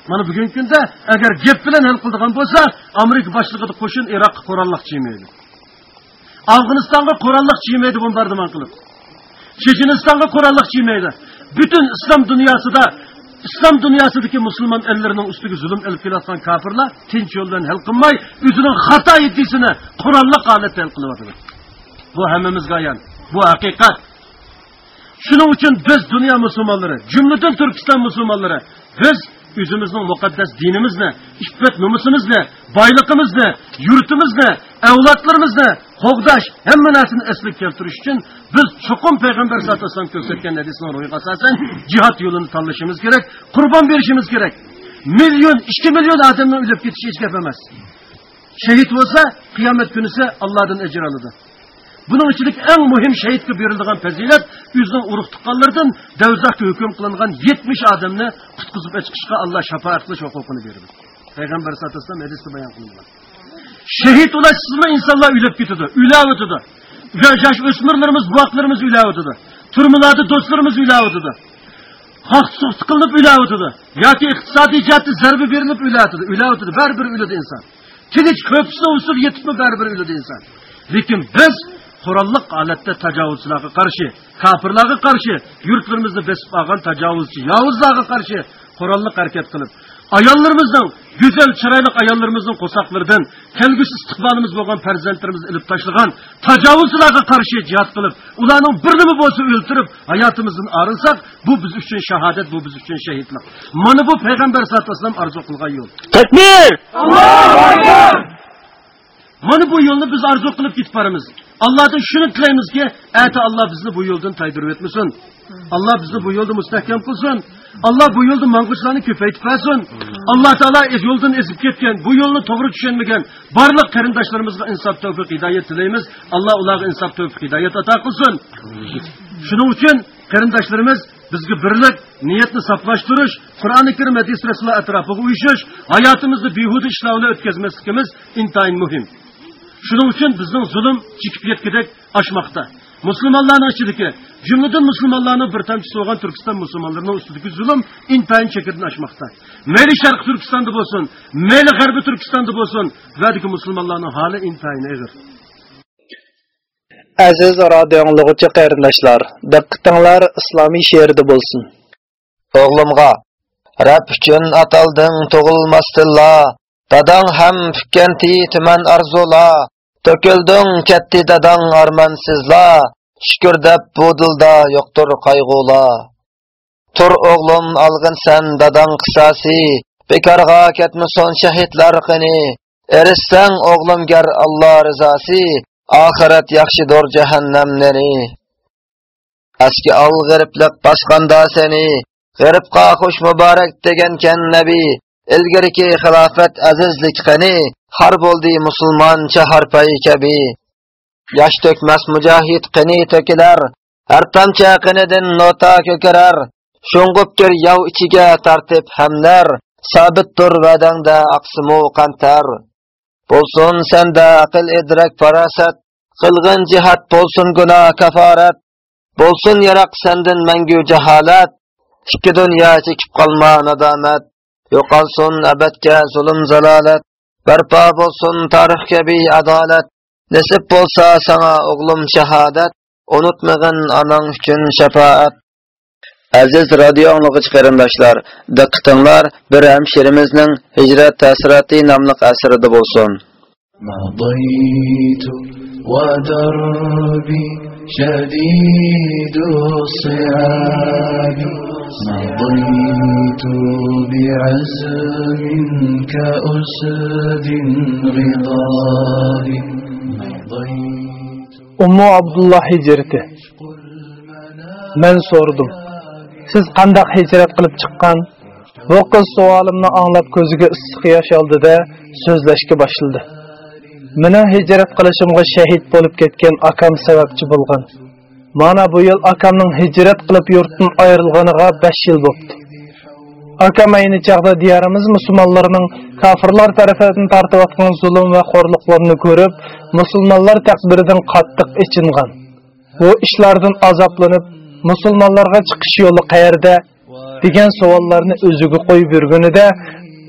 Mana bugungi kunda agar gap bilan hal qiladigan bo'lsa amerika boshlig'ida qo'shin iroqqa qurolliq chiymaydi afg'onistonga qurolliq chiymaydi bombardimon qilib chechenistonga qurolliq chiymaydi butun islom dunyosida islom dunyosidagi musulmon ellarining ustiga zulm ilib kelayotgan kofirlar tinch yo'ldan hal qilmay o'zining xato iddiasini qurolliq holatda hal qilyotidi bu hammamizga ayon bu haqiqat shuning uchun biz dunyo musulmonlari jumladan turkiston musulmonlari biz o'zimizning muqaddas dinimizni iffat nomusimizni boyligimizni yurtimizni avlodlarimizni qo'g'dash hamma narsani eslik keltirish uchun biz chuqur payg'ambar sallallohu alayhi vasallam ko'rsatgan hadisning ro'yiga asosan jihod yo'lini tanlashimiz kerak qurbon berishimiz kerak million ikki million odamni o'lib ketish hech gap emas shahid bo'lsa qiyomat kunisi allohdan ajr oladi Buning ichidagi eng muhim shahidga berilgan fazilat o'zining urug' tuqqanlardan davzaqqa hukm qilingan 70 odamni qutqizib chiqishga Alloh shafaat qilish huquqini berdi. Payg'ambar sollallohu alayhi vasallam hadisda bayon qilingan. Shahid ulaşsızmı insanlar ülüp gidiyordu, ülav ötüdü. Yaş ösmürlerimiz, buaklarımız ülav ötüdü. Turmularda dostlarımız ülav ötüdü. Hak sıkılıp ülav ötüdü. Ya ki iktisadi cihatta zerbi verilip ülav ötüdü. Ülav ötüdü, berber ülüdü insan. Kiliç köpüsü usul yetip mi berber ülüdü insan. Lekin biz Kurallık alette tecavüzçülerine karşı, kafirlerine karşı, yurtlarımızda besip ağan tecavüzçü, Yavuzlarına karşı kurallık hareket kılıp, ayollarımızdan, güzel çıraylık ayollarımızın kosaklarından, kelgüsü istikbalimiz olan perzentlerimiz ilip taşlıgan, tecavüzçülerine karşı cihat kılıp, ulanın birini mi bolsa öldürüp, hayatımızın arınsak, bu biz için şehadet, bu biz için şehitlik. Mana bu Peygamber sallallahu aleyhi ve sellem arzu kılgan yol. Tekbir! Mana bu yolni biz arzu qilib ketib boramiz. Allohdan shuni tilaymizki, ata Alloh bizni bu yo'ldan taydirib etmasin. Alloh bizni bu yo'lda mustahkam qilsin. Alloh bu yo'lda mang'uchlarni ko'paytib qo'ysin. Alloh taolo yo'ldan ezib ketgan, bu yo'lni to'g'ri tushunmagan barliq qarindoshlarimizga insof tavfiq hidoyat tilaymiz. Alloh ularga insof tavfiq hidoyat ato qilsin. Shuning uchun qarindoshlarimiz bizga birlik, niyatni saqlashtirish, Qur'oni Karim hadis rasululloh atrofiga uyushish, hayotimizni behuda ishlovlar o'tkazmasligimiz intayin muhim. Shuning uchun bizning zulm chikib ketgidek oshmoqda. Musulmonlarning ichidagi, jumladan musulmonlarning bir tamchisi bo'lgan Turkiston musulmonlarini ustidagi zulm intayin chekirdan oshmoqda. Mayli Sharq Turkistonda bo'lsin, mayli G'arbiy Turkistonda bo'lsin, vadagi musulmonlarning holi intayin og'ir. Aziz radio qarindoshlar, diqqatinglar islomiy she'rda bo'lsin. O'g'limga Rab uchun atalding tug'ilmasdilla, dadang ham fikkanti tuman arzula, to'kilding ketdi dadang armansizla, shukr deb bu dilda yo'qdir qayg'ula. Tur o'g'lim olg'in sen dadang qisasi, bekorga ketmasin shahidlar qini, erishsang o'g'lim gar Alloh rizosi, oxirat yaxshidir jahannamnani. Aski ol g'iriblik bosqanda seni, g'iribqa xush muborak degankan nabi, ilgariki xilofat azizlik qani, har bo'ldi musulmon chaharpay kabi. Yosh to'kmas mujohid qini to'kilar, har tomcha qinidan nota ko'karar, sho'ng'ib kir yov ichiga tartib hamlar, sabitdir vadangda aqsimu qantar. Bo'lsin senda aql idrak farosat qilg'in jihat bo'lsin gunoh kaforat, bo'lsin yaroq sendan mangu jaholat, ikki dunyo chekib qolma nadomat, yo'qolsin abadga zulm zalolat, barpo bo'lsin tarix kabi adolat, nasib bo'lsa sana o'g'lim shahodat, unutmag'in onang uchun shafaat. Aziz radio anglag'ich qarindoshlar, diqqatinglar bir hamshirimizning Hijrat ta'siroti nomli asrida bo'lsin. مضيت ودربي شديد الصيام مضيت بعزم كأسد غضاب مضيت Ummu Abdullah hicreti. Men sordum. Siz qandaq hicret qilib chiqqan? Bu qiz savolimni anglab ko'ziga issiq yosh oldida so'zlashga boshladi. Mening hijrat qilishimga shahid bo'lib ketgan akam sababchi bo'lgan. Mana bu yil akamning hijrat qilib yurtdan ayrilganiga 5 yil bo'ldi. Akam ayni chaqda diyorimiz musulmonlarining kofirlar tarafidan tortayotgan zulm va xo'rliqlarni ko'rib, musulmonlar taqdiridan qattiq ichingan. Bu ishlardan azoblanib, musulmonlarga chiqish yo'li qayerda degan savollarni o'ziga qo'yib yurganida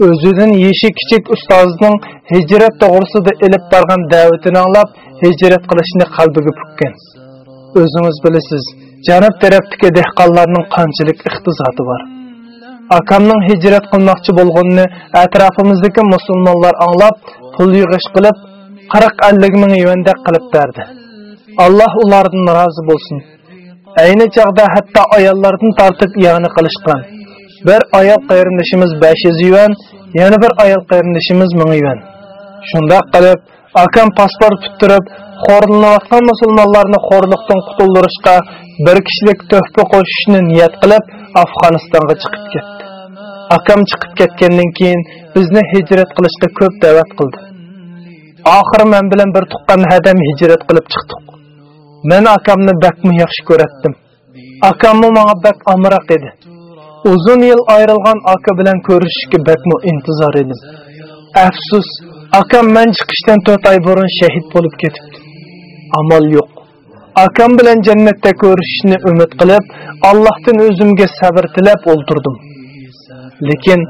o'zidan yeshi kichik ustozining hijrat to'g'risida ilib borgan da'vatini anglab hijrat qilishni qalbiga pukkan. O'zingiz bilasiz, janub tarafdagi dehqonlarning qanchalik iqtisodi bor. akamning hijrat qilmoqchi bo'lganini atrofimizdagi musulmonlar anglab pul yig'ish qilib 40-50 ming yuvandek qilib berdi alloh ulardan rozi bo'lsin ayni chog'da hatto ayollardan tortib yani qilishgan bir ayol qayrindishimiz 500 yuvan yana bir ayol qayrindishimiz 1000 yuvan Shunda qilib akam pasport tuttirib xo'rlanayotgan musulmonlarni xo'rliqdan qutuldirishga bir kishilik tuhfa qo'shishni niyat qilib afg'onistonga chiqib ketdi akam chiqib ketgandan keyin bizni hijrat qilishga ko'p da'vat qildi Oxir men bilan bir tuqqan hadam hijrat qilib chiqdik Men akamni bakmi yaxshi ko'ratdim. Akamni menga bak amroq edi. Uzun yil ayrilgan aka bilan ko'rishishga bakmi intizor edim. Afsus, akam men chiqishdan 4 oy burun shahid bo'lib ketibdi. Amal yo'q. Akam bilan jannatda ko'rishishni umid qilib, Allohdan o'zimga sabr tilab o'ltirdim. Lekin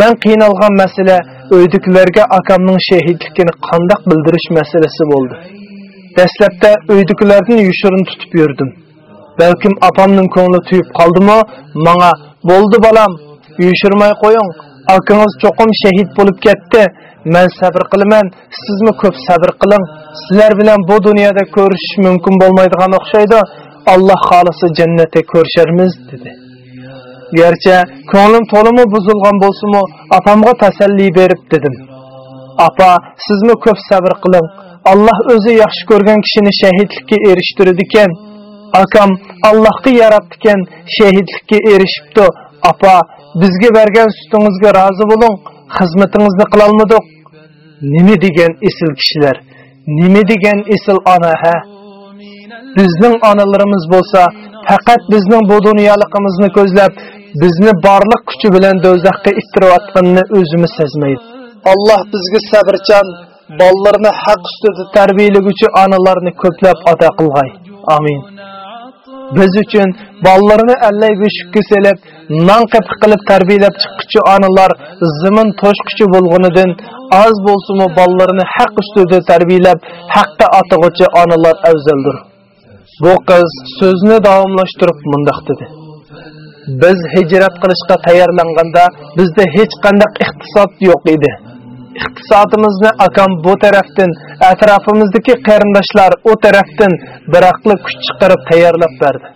men qiynalgan masala uydagilarga akamning shahidligini qandoq bildirish masalasi bo'ldi. Dastlabda uydagilardan yushirin tutib yurdim. Balkim apamning ko'ngli tuyib qoldimi? Menga "Bo'ldi bolam, uyushirmay qo'ying. Akangiz cho'qim shahid bo'lib ketdi. Men sabr qilaman, sizmi ko'p sabr qiling. Sizlar bilan bu dunyoda ko'rishish mumkin bo'lmaydigan o'xshaydi. Alloh xolisi jannatda ko'risharmiz" dedi. garchi ko'nglim to'limi buzilgan bo'lsinu opamga tasalli berib dedim. Apa, sizmi ko'p sabr qiling. Alloh o'zi yaxshi ko'rgan kishini shahidlikka erishtirdi ekan. Akam Allohga yaratdi ekan, shahidlikka erishibdi. Apa, bizga bergan sutingizga rozi bo'ling. Xizmatingizni qila olmadik. Nima degan esil kishilar? Nima degan esil ona ha? Bizning onalarimiz bo'lsa, faqat bizning bu dunyoligimizni ko'zlab, bizni barliq kuchi bilan do'zaxga ittirayotganini o'zimiz sezmaydi. Alloh bizga sabrchan, bollarni haq ustida tarbiyalaguvchi onalarni ko'plab ato qilg'ay. Amin. Biz uchun bolalarini allay beshikka selib, non qapı qilib tarbiyalab chiqquchi onalar zimin to'shquchi bo'lganidan oz bo'lsinmi bolalarini haq ustida tarbiyalab, haqqa otig'uchi onalar afzaldir. Bu qiz so'zni davomlashtirib mundoq dedi. Biz hijrat qilishga tayyorlanganda bizda hech qanday iqtisod yo'q edi. Iqtisodimizni akam bu tarafdan, atrofimizdagi qarindoshlar u tarafdan biroqli kuch chiqarib tayyorlab berdi.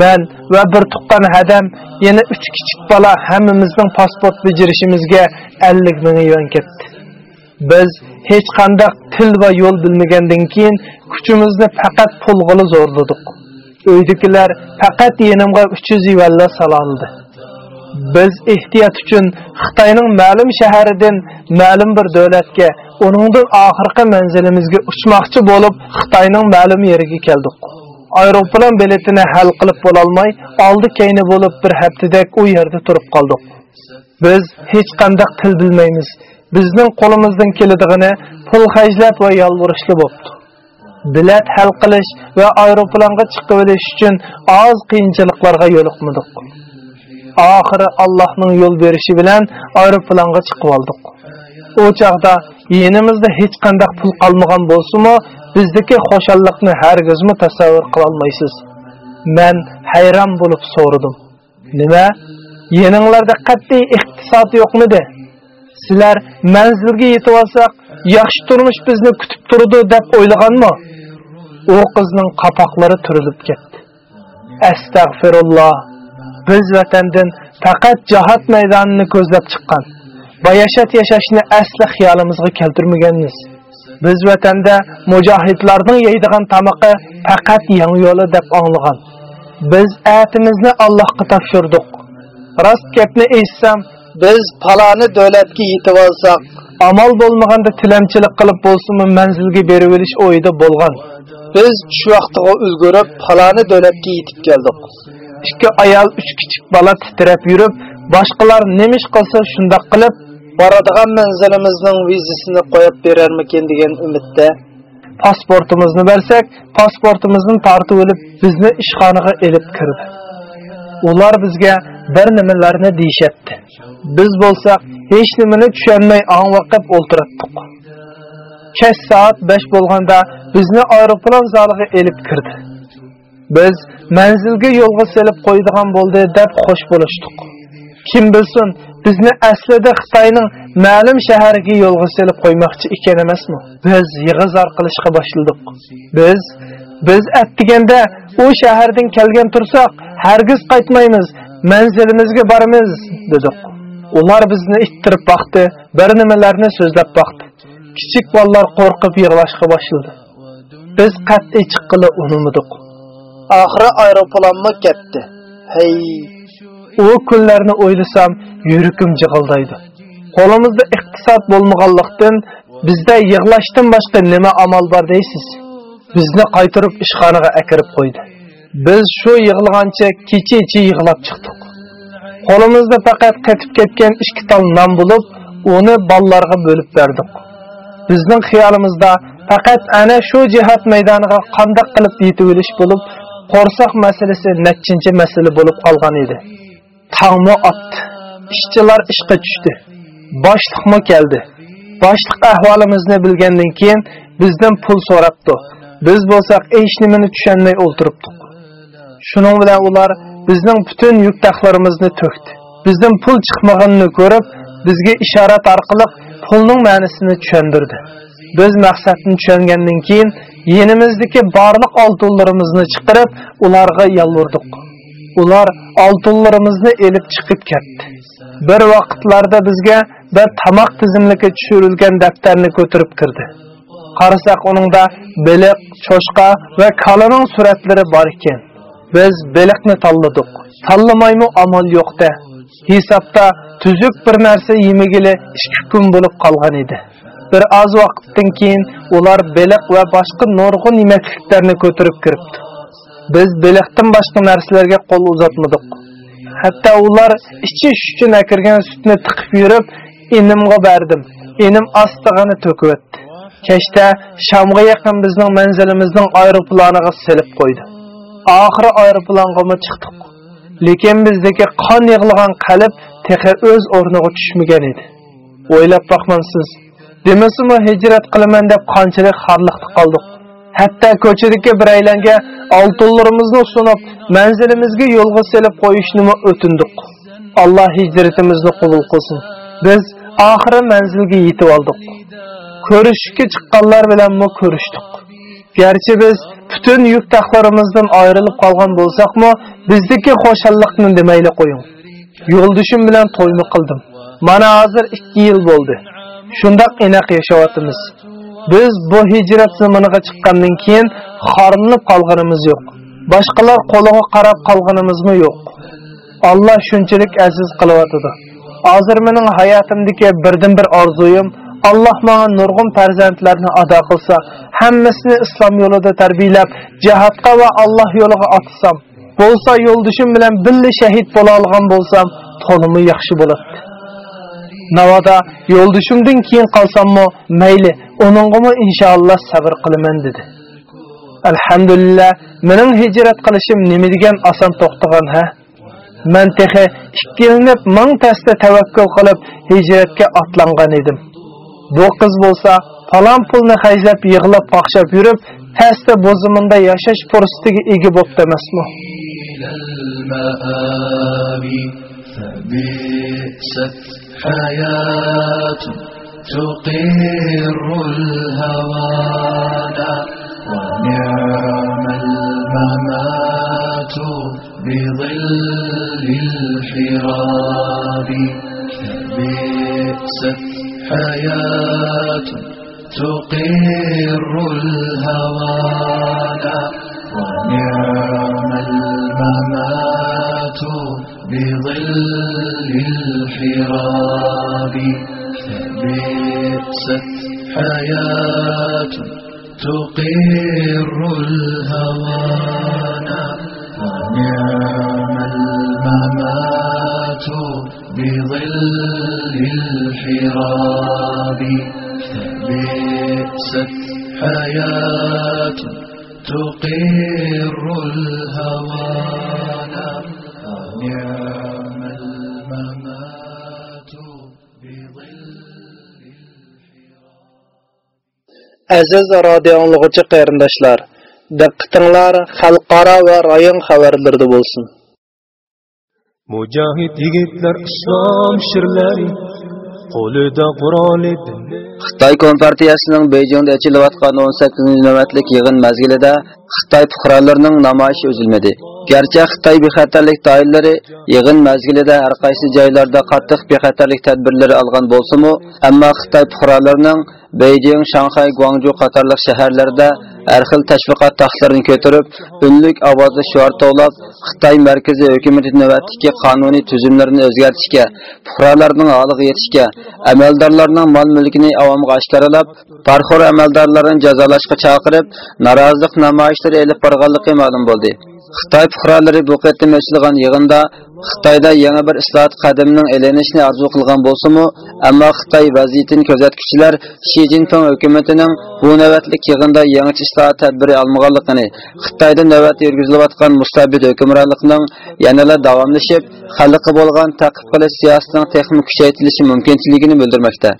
Men va bir tuqqan hadam yana uch kichik bola hammamizning pasport bijirishimizga 50 ming yuan ketdi. Biz hech qanday til va yo'l bilmagandan keyin kuchimizni faqat pulg'ili zo'rladik. Uydagilar faqat yenimga 300 yuanlar sololdi biz ehtiyot uchun Xitoyning ma'lum shaharidan ma'lum bir davlatga, uningdan oxirgi manzilimizga uchmoqchi bo'lib, Xitoyning ma'lum yeriga keldik. Aeroplan biletini hal qilib bo'lolmay, oldi keyni bo'lib bir haftadek u yerda turib qoldik. Biz hech qanday til bilmaymiz. Bizning qo'limizdan keladigini pul xajlab va yolvorishli bo'ldi. Bilet hal qilish va aeroplanga chiqib olish uchun oz qiyinchiliklarga yo'liqmadik. Oxiri Allohning yo'l berishi bilan aeroplanga chiqib oldik. U chaqda yenimizda hech qanday pul qolmagan bo'lsa-mu, bizdagi xoshallikni hargizmi tasavvur qila olmaysiz. Men hayron bo'lib so'radim. Nima? Yeninglarda qat'iy iqtisod yo'qmidi? Sizlar manzilga yetib olsak, yaxshi turmush bizni kutib turdi deb o'ylaganmi? U qizning qapoqlari turilib ketdi. Astagfirullah. Biz vatandan faqat jihad maydonini ko'zlab chiqqan bayashat yashashni asli xiyolimizga keltirmaganmiz. Biz vatanda mujohidlarning yeydigan tamoqi faqat yangi yo'li deb anglagan biz atimizni allohga topshirdik. Rost gapni aytsam biz paloni davlatga yetib olsak amal bo'lmaganda tilamchilik qilib bo'lsinmi manzilga berib olish o'yida bo'lgan. Biz shu vaqtga ulgurib paloni davlatga yetib keldik. Ikki ayol uch kichik bola titrab yurib boshqalar nemish qilsa shundoq qilib boradigan manzilimizning vizasini qo'yib berarmikin degan umidda. Pasportimizni bersak pasportimizni tortib olib bizni ishxonaga elib kirdi. Ular bizga bir nimalarni deyishyapti. Biz bo'lsak hech nimani tushunmay angvaqib o'ltiribdik kech soat besh bo'lganda bizni aeroplan zaliga elib kirdi. Biz manzilga yo'lga selib qo'ydigan bo'ldi deb xo'sh bo'lishdik kim bilsin bizni aslida xitoyning ma'lum shahariga yo'lga selib qo'ymoqchi ekan emasmi biz yig'izor qilishga boshladik biz biz atdiganda u shahardan kelgan tursak hargiz qaytmaymiz manzilimizga boramiz dedik. Ular bizni ittirib boqdi bir nimalarni so'zlab boqdi. Kichik bolalar qo'rqib yig'lashga boshladi. Biz qat'iy chiqqili unimidik oxiri aeroplanma ketdi. Hey. U kunlarni o'ylasam yuragim jig'ildaydi. Qo'limizda iqtisod bo'lmaganlikdan bizda yig'lashdan boshqa nima amal bor deysiz? Bizni qaytarib ishxonaga akirib qo'ydi. Biz shu yig'ilgancha kecha ichi yig'lab chiqdik. Qo'limizda faqat qetib ketgan ikki tal non bo'lib uni ballarga bo'lib berdik. Bizning xiyolimizda faqat ana shu jihat maydoniga qandoq qilib yetib olish bo'lib qo'rsoq masalasi nechinchi masala bo'lib qolgan edi. Tongmi otdi. Ishchilar ishga tushdi. Boshliqmi keldi? Boshliq ahvolimizni bilgandan keyin bizdan pul so'rabdi. Biz bo'lsak hech nimani tushunmay o'ltiribdik shuning bilan ular bizning butun yuk taxlarimizni to'kdi. Bizdan pul chiqmaganini ko'rib bizga ishorat orqali pulning ma'nosini tushundirdi biz maqsadni tushungandan keyin yenimizdagi barliq oltinlarimizni chiqarib ularga yalvurdik ular oltinlarimizni elib chiqib ketdi. Bir vaqtlarda bizga bir tomoq tizimligi tushirilgan daftarni ko'tarib kirdi. Qarasak uningda beliq cho'shqa va kalaning suratlari bor ekan. Biz beliqni tanladik. Tanlamaymi amal yo'qda hisobda tuzuk bir narsa yemagili ikki kun bo'lib qolgan edi. Bir oz vaqtdan keyin ular beliq va boshqa nurg'un yemakliklarni ko'tarib kiribdi. Biz beliqdan boshqa narsalarga qo'l uzatmadik. Hatto ular ichish uchun akirgan sutni tiqib yurib inimga berdim inim ostig'ini to'kiyotdi kechda shamga yaqin bizning manzilimizning aeroplaniga silib qo'ydi. Oxiri aeroplanga chiqdik. Lekin bizdagi qon yig'lagan qalb tehi o'z o'rniga tushmagan edi. O'ylab boqmansiz demasimi hijrat qilaman deb qanchalik xorliqda qoldik? Hatto ko'chadagi biraylarga oltinlarimizni sunib manzilimizga yo'lga selib qo'yishni o'tindik alloh hijratimizni qabul qilsin. Biz oxiri manzilga yetib oldik. Ko'rishishga chiqqanlar bilan ko'rishdik? Garchi biz butun yuk taxlarimizdan ayrilib qolgan bo'lsakmi bizdagi xo'shalliqni demayli qo'ying. Yo'ldoshim bilan to'yni qildim. Mana hozir ikki yil bo'ldi. Shundoq inoq yashayotimiz biz bu hijrat zamoniga chiqqandan keyin xorinib qolganimiz yo'q. Boshqalar qo'liga qarab qolganimizmi yo'q. Alloh shunchalik aziz qilyotidi hozir mening hayotimdagi birdan bir orzuyim alloh menga nurg'un farzandlarni ado qilsa hammasini islom yo'lida tarbiyalab jihodga va alloh yo'liga otsam bo'lsa yo'ldoshim bilan birga shahid bo'la olgan bo'lsam to'limi yaxshi bo'ladi. Navoda yo'ldoshimdan keyin qolsammi mayli uningimi inshaalloh sabr qilaman dedi. Alhamdulillah mening hijrat qilishim nima degan oson to'xtagan ha? Man tehi ikkilinib ming tasda tavakkul qilib hijratga otlangan edim. Bu qiz bo'lsa falon pulni hajlab yig'lab qaqshab yurib pastda bo'ziminda yashash fursatiga ega bo'pti emasmi حياة تقر الهوانا ونعم الممات بظل الحراب. فبئست حياة تقر الهوانا ونعم الممات بظل الحراب. فبئست حياة تقر الهوانا ونعم الممات بظل الحراب. فبئست حياة تقر الهوانا ونعم الممات aziz radio anglag'uchi qarindoshlar diqqatinglar xalqaro va rayon xabarlarida bo'lsin mujohid yigitlar islom shirlari qo'lida qurol edi. Xitoy kompartiyasining bejingda achilayotgan 18 navbatlik yig'in mazgilida xitoy fuqarolarining namoyishi uzilmadi. Garchi xitoy bexatarlik doiralari yig'in mazgilida har qaysi joylarda qattiq bexatarlik tadbirlari olgan bo'lsa-mu, ammo xitoy fuqarolarining Beijing, Shanghai, Guangzhou qatorliq shaharlarda har xil tashviqot taxtlarini ko'tarib, unlik ovozda shuar to'lab, Xitoy markaziy hukumati navbatdagi qonuniy tuzumlarini o'zgartirishga, fuqarolarning holiga yetishga, amaldorlarning mol-mulkini avomga oshkoralab, parxor amaldorlarni jazolashga chaqirib, norozilik namoyishlari elib borganligi ma'lum bo'ldi. Xitoy fuqarolari bu qatim o'chilgan yig'inda Xitoyda yana bir islohot qadamining elanishni orzu qilgan bo'lsa-mu, ammo Xitoy vaziyatini kuzatuvchilar Shi Jinping hukumatining bu navbatlik yig'inda yangi islohot tadbiri olmaganligini, Xitoyda navbat yurgizilayotgan mustabid hukmronlikning yanada davomlashib, xalqqa bo'lgan taqib qilish siyosatining texnik kuchaytirilishi mumkinligini bildirmoqda.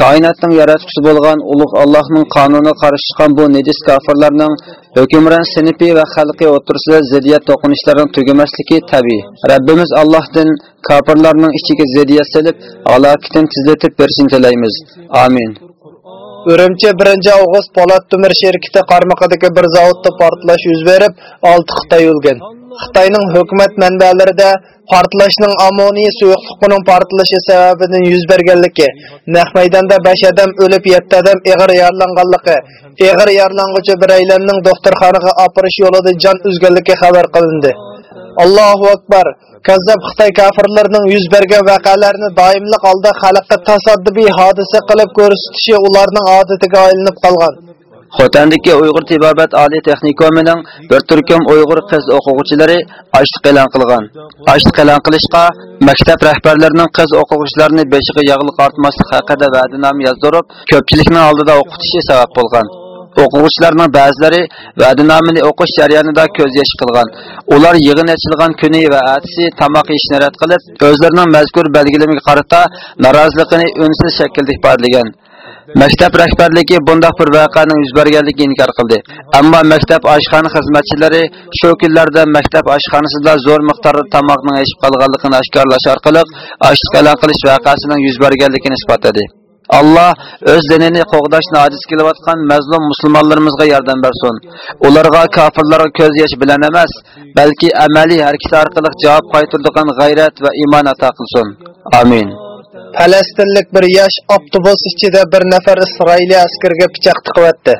Kainatın yaratıcısı bolğan Uluq Allah'ın qanunu qarşı çıxan bu nedis kafirlərinin hökmran sinifi və xalqi oturusunda zidiyyət toqunuşlarının tügəməsliki təbii. Rəbbimiz Allah'tan kafirlərinin içigə zidiyyət selib, alakitin tizlətib versin diləyimiz. Amin. Үрімчі 1 avgust Polat Tümür şirketi qarmaqidagi bir zavodda portlash yuz berib, 6 Xitoy o'lgan. Xitoyning hukumat manbalarida portlashning amoniy suyuqligining portlashi sababidan yuz berganligi, naq maydonda 5 odam o'lib, 7 odam og'ir yaralanganligi, og'ir yaralanguchi bir aylanning doktorxonaga opirish yo'lida jon uzganligi xabar qilindi. Allahu akbar. Kazzab Xitoy kafirlarining yuz bergan voqealarni doimlik holda xalqqa tasaddubiy hodisa qilib ko'rsatishi ularning odatiga aylanib qolgan. Xotandagi Uyg'ur tibobat oliy texnikumining bir turkum Uyg'ur qiz o'quvchilari ochliq e'lon qilgan. Ochliq e'lon qilishga maktab rahbarlarining qiz o'quvchilarni beshiga yog'liq ortmaslik haqida va'dinoma yozdirib, ko'pchilikning oldida o'qitishi sabab bo'lgan. O'quvchilarning ba'zilari va'dinomani o'qish jarayonida ko'z yosh qilgan. Ular yig'in ochilgan kuni va atisi tomoq yeyishni rad qilib, o'zlarining mazkur belgilamaga qarata noroziligini unsiz shaklda ifodalagan. Maktab rahbarligi bunday bir voqeaning yuz berganligini inkor qildi. Ammo maktab oshxona xizmatchilari shu kunlarda maktab oshxonasida zo'r miqdorda tomoqning yeyib qolganligini oshkorlash orqali ochlik e'lon qilish voqeasining yuz berganligini isbotladi. Allah öz dinini qo'g'dashni ojiz kelayotgan mazlum musulmonlarimizga yordam bersin. Ularga kafirlara ko'z yaş bilan emas, balki amaliy herkese arkalık javob kaytırdıkan g'ayrat va iman ata kılsın. Amin. Falastinlik bir yosh avtobus ichida bir nafar Isroiliya askariga pichoq tiqyapti.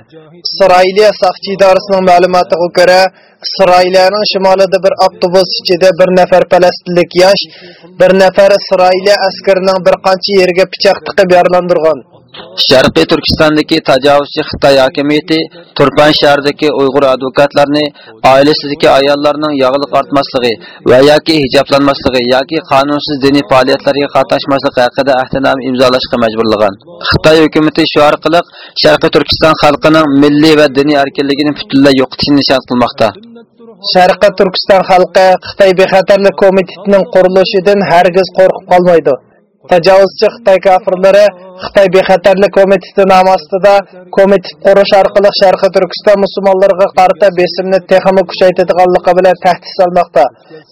Isroiliya saqchi idorasining ma'lumotiga ko'ra, Isroiliyaning shimolida bir avtobus ichida bir nafar falastinlik yosh bir nafar Isroiliya askarining bir qancha yerga pichoq tiqib yaralandirgan. Sharqiy Turkistondagi tajovuzchi Xitoy hokimiyati Turpan shahridagi Uyg'ur advokatlarni oilasidagi ayollarning yog'liq ortmasligi va yoki hijoblanmasligi yoki qonunsiz diniy faoliyatlarga qatnashmaslik haqida ahdnoma imzolashga majburlagan. Xitoy hukumatı shu orqali Sharqiy Turkiston xalqining milliy va diniy erkinligini butunlay yo'qotishni nishon qilmoqda. Sharqiy Turkiston xalqi Xitoy bexatarlik komitetining qurilishidan hargiz qo'rqib qolmaydi. Tajovuzchi Xitoy kafirlari Xitoy bexatarlik komiteti nomi ostida komitet qurish orqali Sharqiy Turkiston musulmonlariga qarata besimni texmi kuchaytirganligi bilan tahdid solmoqda.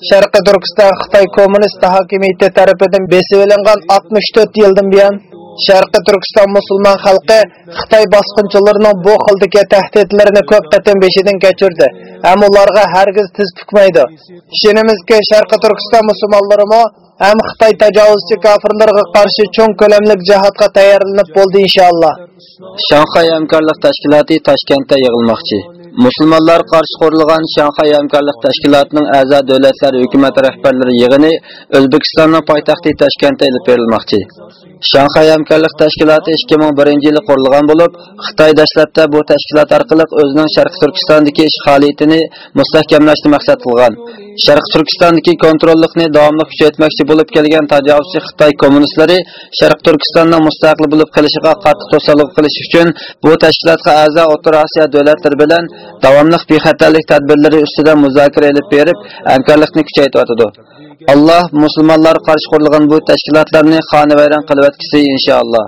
Sharqiy Turkiston Xitoy kommunist hokimiyati tomonidan besib olingan 64 yildan buyon Sharqiy Turkiston musulmon xalqi Xitoy bosqinchilarining bu xildagi tahdidlarini ko'p qatim beshidan kechirdi. Ammo ularga hargiz tiz tukmaydi. Ishonamizki, Sharqiy Turkiston musulmonlarimi ham Xitoy tajovuzchi kofirlarga qarshi cho'ng ko'lamlik jihadga tayyorlanib bo'ldi inshaalloh. Shanxay hamkorlik tashkiloti Toshkentda yig'ilmoqchi. Musulmonlar qarshi qurilgan Shanxay hamkorlik tashkilotining a'zo davlatlar hukumat rahbarlari yig'ini O'zbekistonning poytaxti Toshkentda olib berilmoqchi. Shanxay hamkorlik tashkiloti 2001 yili qurilgan bo'lib, Xitoy dastlabda bu tashkilot orqali o'zining Sharq Turkistondagi ish faoliyatini mustahkamlashni maqsad qilgan. Sharq Turkistondagi kontrollikni davomli kuchaytirmoqchi bo'lib kelgan tajovuzchi Xitoy kommunistlari Sharq Turkistonning mustaqil bo'lib qolishiga qattiq to'sqinlik qilish uchun bu tashkilotga a'zo O'rta Osiyo davlatlari bilan davomliq bexatarlik tadbirlari ustida muzokara olib berib, hamkorlikni kuchaytiradi. Alloh musulmonlar qarshi qurilgan bu tashkilotlarni xonavayron qilib o'tkisi inshaalloh.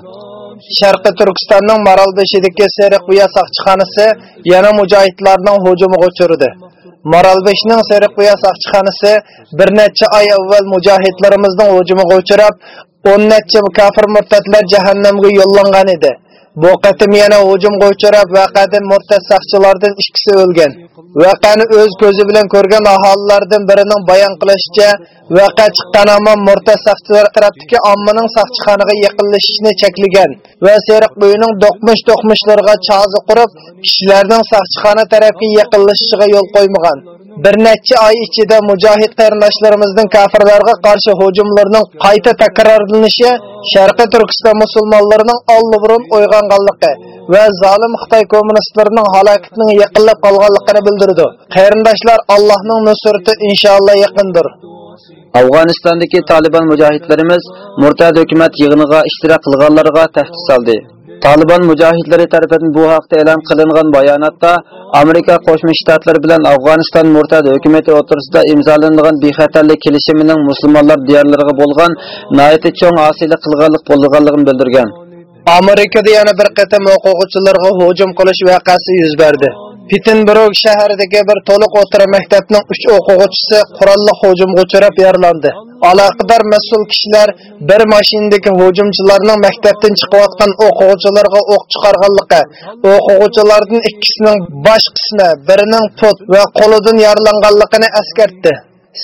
Sharqi Turkistonning Maralbeshidagi Seriq buya soqchixonasi yana mujohidlarning hujumiga uchradi. Maralbeshning Seriq buya soqchixonasi bir necha oy avval mujohidlarimizning hujumiga uchrab, 10 necha kafir murtatlar jahannamga yo'llangan edi. Bu qatim yana hujumga uchrab, vaqadan murtad saqchilardan ikkisi o'lgan. Vaqani o'z ko'zi bilan ko'rgan aholilardan birining bayon qilishicha, vaqa chiqqan ammo murtad saqchilar tarafdagi ommaning saqchixonaga yaqinlashishini cheklagan va seriq bo'yining do'qmish-do'qmishlarga chozi qurib, kishilarning saqchixona tarafga yaqinlashishiga yo'l qo'ymagan. bir necha oy ichida mujohid qarindoshlarimizning kafirlarga qarshi hujumlarining qayta takrorlanishi sharqi turkiston musulmonlarining olluburun uyg'onganligi va zolim xitoy kommunistlarining halokatining yaqinlab qolganligini bildirdi qarindoshlar allohning nusrati inshaalloh yaqindir Afg'onistondagi Taliban mujohidlarimiz murtad hukumat yig'iniga ishtirok qilganlarga tahdid soldi. Taliban mujohidlari tomonidan bu haqda e'lon qilingan bayonotda Amerika Qo'shma Shtatlari bilan Afg'oniston murtad hukumati o'rtasida imzolangan bexatarlik kelishimining musulmonlar diyorlariga bo'lgan nihoyatda cho'ng osiylik qilganlik bo'lganligini bildirgan. Amerikada yana bir qatam o'quvchilarga hujum qilish voqeasi yuz berdi Pittenburg shahridagi bir to'liq o'tira maktabning 3 o'quvchisi qurolli hujumga uchrab yaralandi. Aloqador mas'ul kishilar bir mashinadagi hujumchilarning maktabdan chiqayotgan o'quvchilarga o'q chiqarganligi, o'quvchilardan ikkisining bosh qismi, birining put va qo'lidan yaralanganligini eskartdi.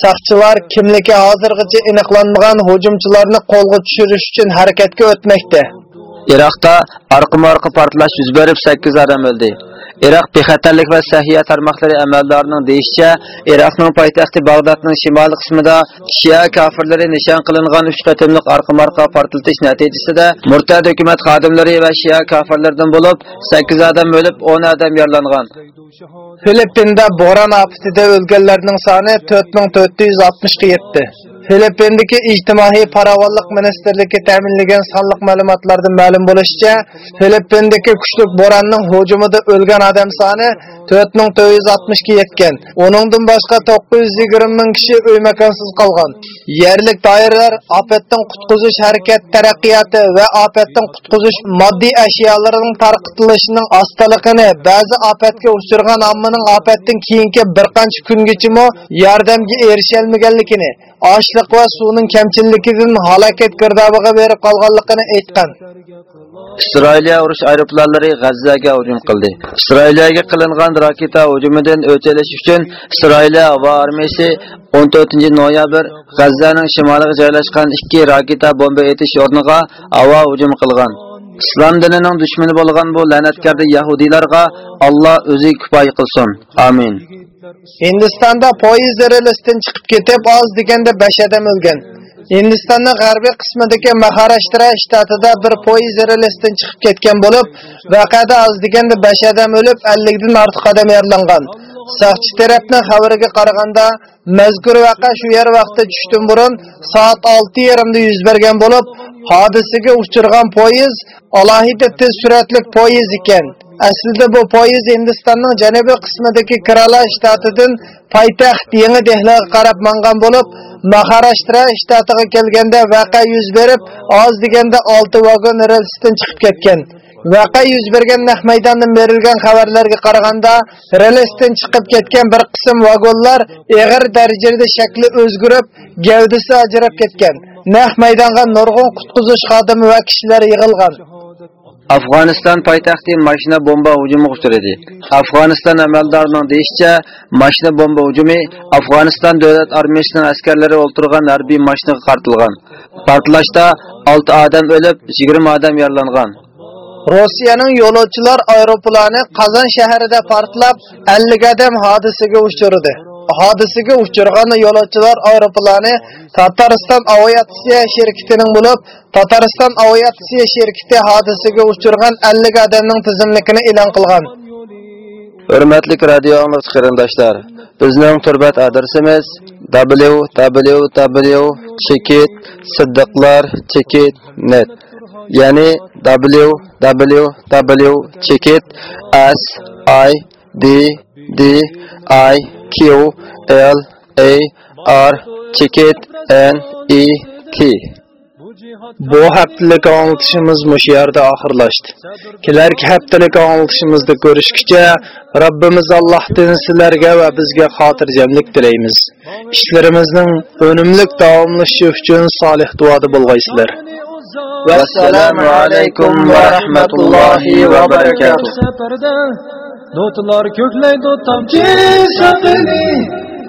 Saqchilar kimligi hozirgacha aniqlanmagan hujumchilarni qo'lga tushirish uchun harakatga o'tmoqda. Iroqda orqa-morqa portlash yuz berib 8 odam o'ldi. Iroq bexatarlik va sahiya tarmoqlari amaldorining deyishicha, Iroqning poytaxti Bag'dodning shimoliy qismida Shia kofirlari nishon qilingan 3 qatimliq orqa-morqa portlatish natijasida murtad hukumat xodimlari va Shia kofirlaridan bo'lib 8 odam o'lib, 10 odam yaralangan. Filippinda bo'ron ofatida o'lganlarning soni 4460 ga yetdi. Filippindagi ijtimoiy farovonlik ministrligi ta'minlagan sonliq ma'lumotlardan ma'lum bo'lishicha, Filippindagi kuchli bo'ronning hujumida o'lgan odam soni 4460 ga yetgan. Uningdan boshqa 920 ming kishi uy makonsiz qolgan. Yerlik doiralar ofatdan qutqizish harakat taraqqiyoti va ofatdan qutqizish moddiy ashyolarining tarqatilishining ostaligini, ba'zi ofatga uchragan ommaning ofatdan keyingi bir qancha kungacha yordamga erisha olmaganligini ochliq va suvning kamchilligidan halokat girdobiga berib qolganligini aytgan. Isroiliya urush aeroplanlari G'azzaga hujum qildi. Isroiliyaga qilingan raketa hujumidan o'tilish uchun Isroiliya havo armiyasi 14 noyabr G'azzaning shimoliga joylashgan ikki raketa bomba etish o'rniga havo hujum qilgan. Islom dinining dushmani bo'lgan bu la'natkarda yahudiylarga Alloh o'zi kifoya qilsin. Amin. Hindistonda poyezd relsdan chiqib ketib, oz deganda 5 odam o'lgan. Hindistonning g'arbiy qismidagi Maharashtra shtatida bir poyezd relsdan chiqib ketgan bo'lib, voqeada oz deganda 5 odam o'lib, 50 dan ortiq odam yaralangan. Saqchi tarafning xabariga qaraganda, mazkur voqea shu yer vaqtda tushdan burun soat 6:30 da yuz bergan bo'lib, hodisaga uchirgan poyezd alohida tez suratli poyezd ekan. Aslida bu poyezd Hindistonning janubiy qismidagi Kerala shtatidan poytaxt Yangi Dehliga qarab mangan bo'lib, Maharashtra shtatiga kelganda voqea yuz berib, oz deganda 6 vagon relsdan chiqib ketgan. Vaqa yuz bergan naq maydondan berilgan xabarlarga qaraganda, relsdan chiqib ketgan bir qism vagonlar eg'ir darajada shakli o'zgarib, gavdasi ajrab ketgan. Naq maydonga nurg'un qutqizish xodimi va kishilar yig'ilgan. Afg'oniston poytaxti mashina bomba hujumiga uchradi. Afg'oniston amaldorining deyishicha, mashina bomba hujumi Afg'oniston davlat armiyasining askarlari o'ltirgan harbiy mashinaga qartilgan. Portlashda 6 odam o'lib, 20 odam yaralangan. Rossiyaning yo'lovchilar aeroplani Qozon shahrida portlab, 50 odam hodisaga uchradi. Hodisiga uchragan yo'lovchilar aeroplani Tatariston aviatsiya shirkatining bo'lib, Tatariston aviatsiya shirkati hodisiga uchragan 50 odamning tizimligini e'lon qilgan. Hurmatli radio qarindoshlar, bizning turbat adresimiz www.chekit.siddiqlar.net ya'ni D D I Q L A R cheket N E T Bu haftalik anlatışımız muş yerda ahırlaştı. Kilerki haftalik anlatışımızda görüşkice Rabbimiz Allah'tan sizlerge ve bizge hatırcemlik dileyimiz. İşlerimizin önümlük davamlışı üçün salih duadı bulgaysılar. Vassalamu alaykum va rahmatullohi va barakatuh. Safarda notalar ko'klaydi tomchi saqini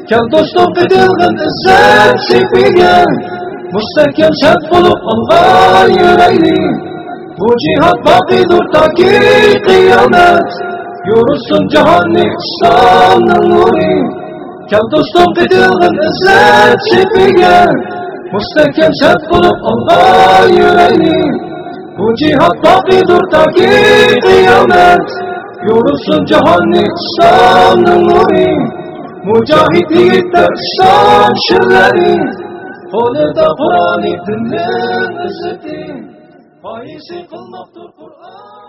kel do'stim qidirg'in izzat sepiga mustahkam shart bo'lib olg'an yuraylik bu jihod boqiydir toki qiyomat yursin jahonni islomning nuri. Kel do'stim qidirg'in izzat sepiga mustahkam shart bo'lib olg'an yuraylik bu jihod boqiydir toki qiyomat Yunus'un cehanni sanın nuri Mücahit yiğitler san şirleri Onu da Kur'an'ı dinlen ısıtın Faizi kılmaktır Kur'an.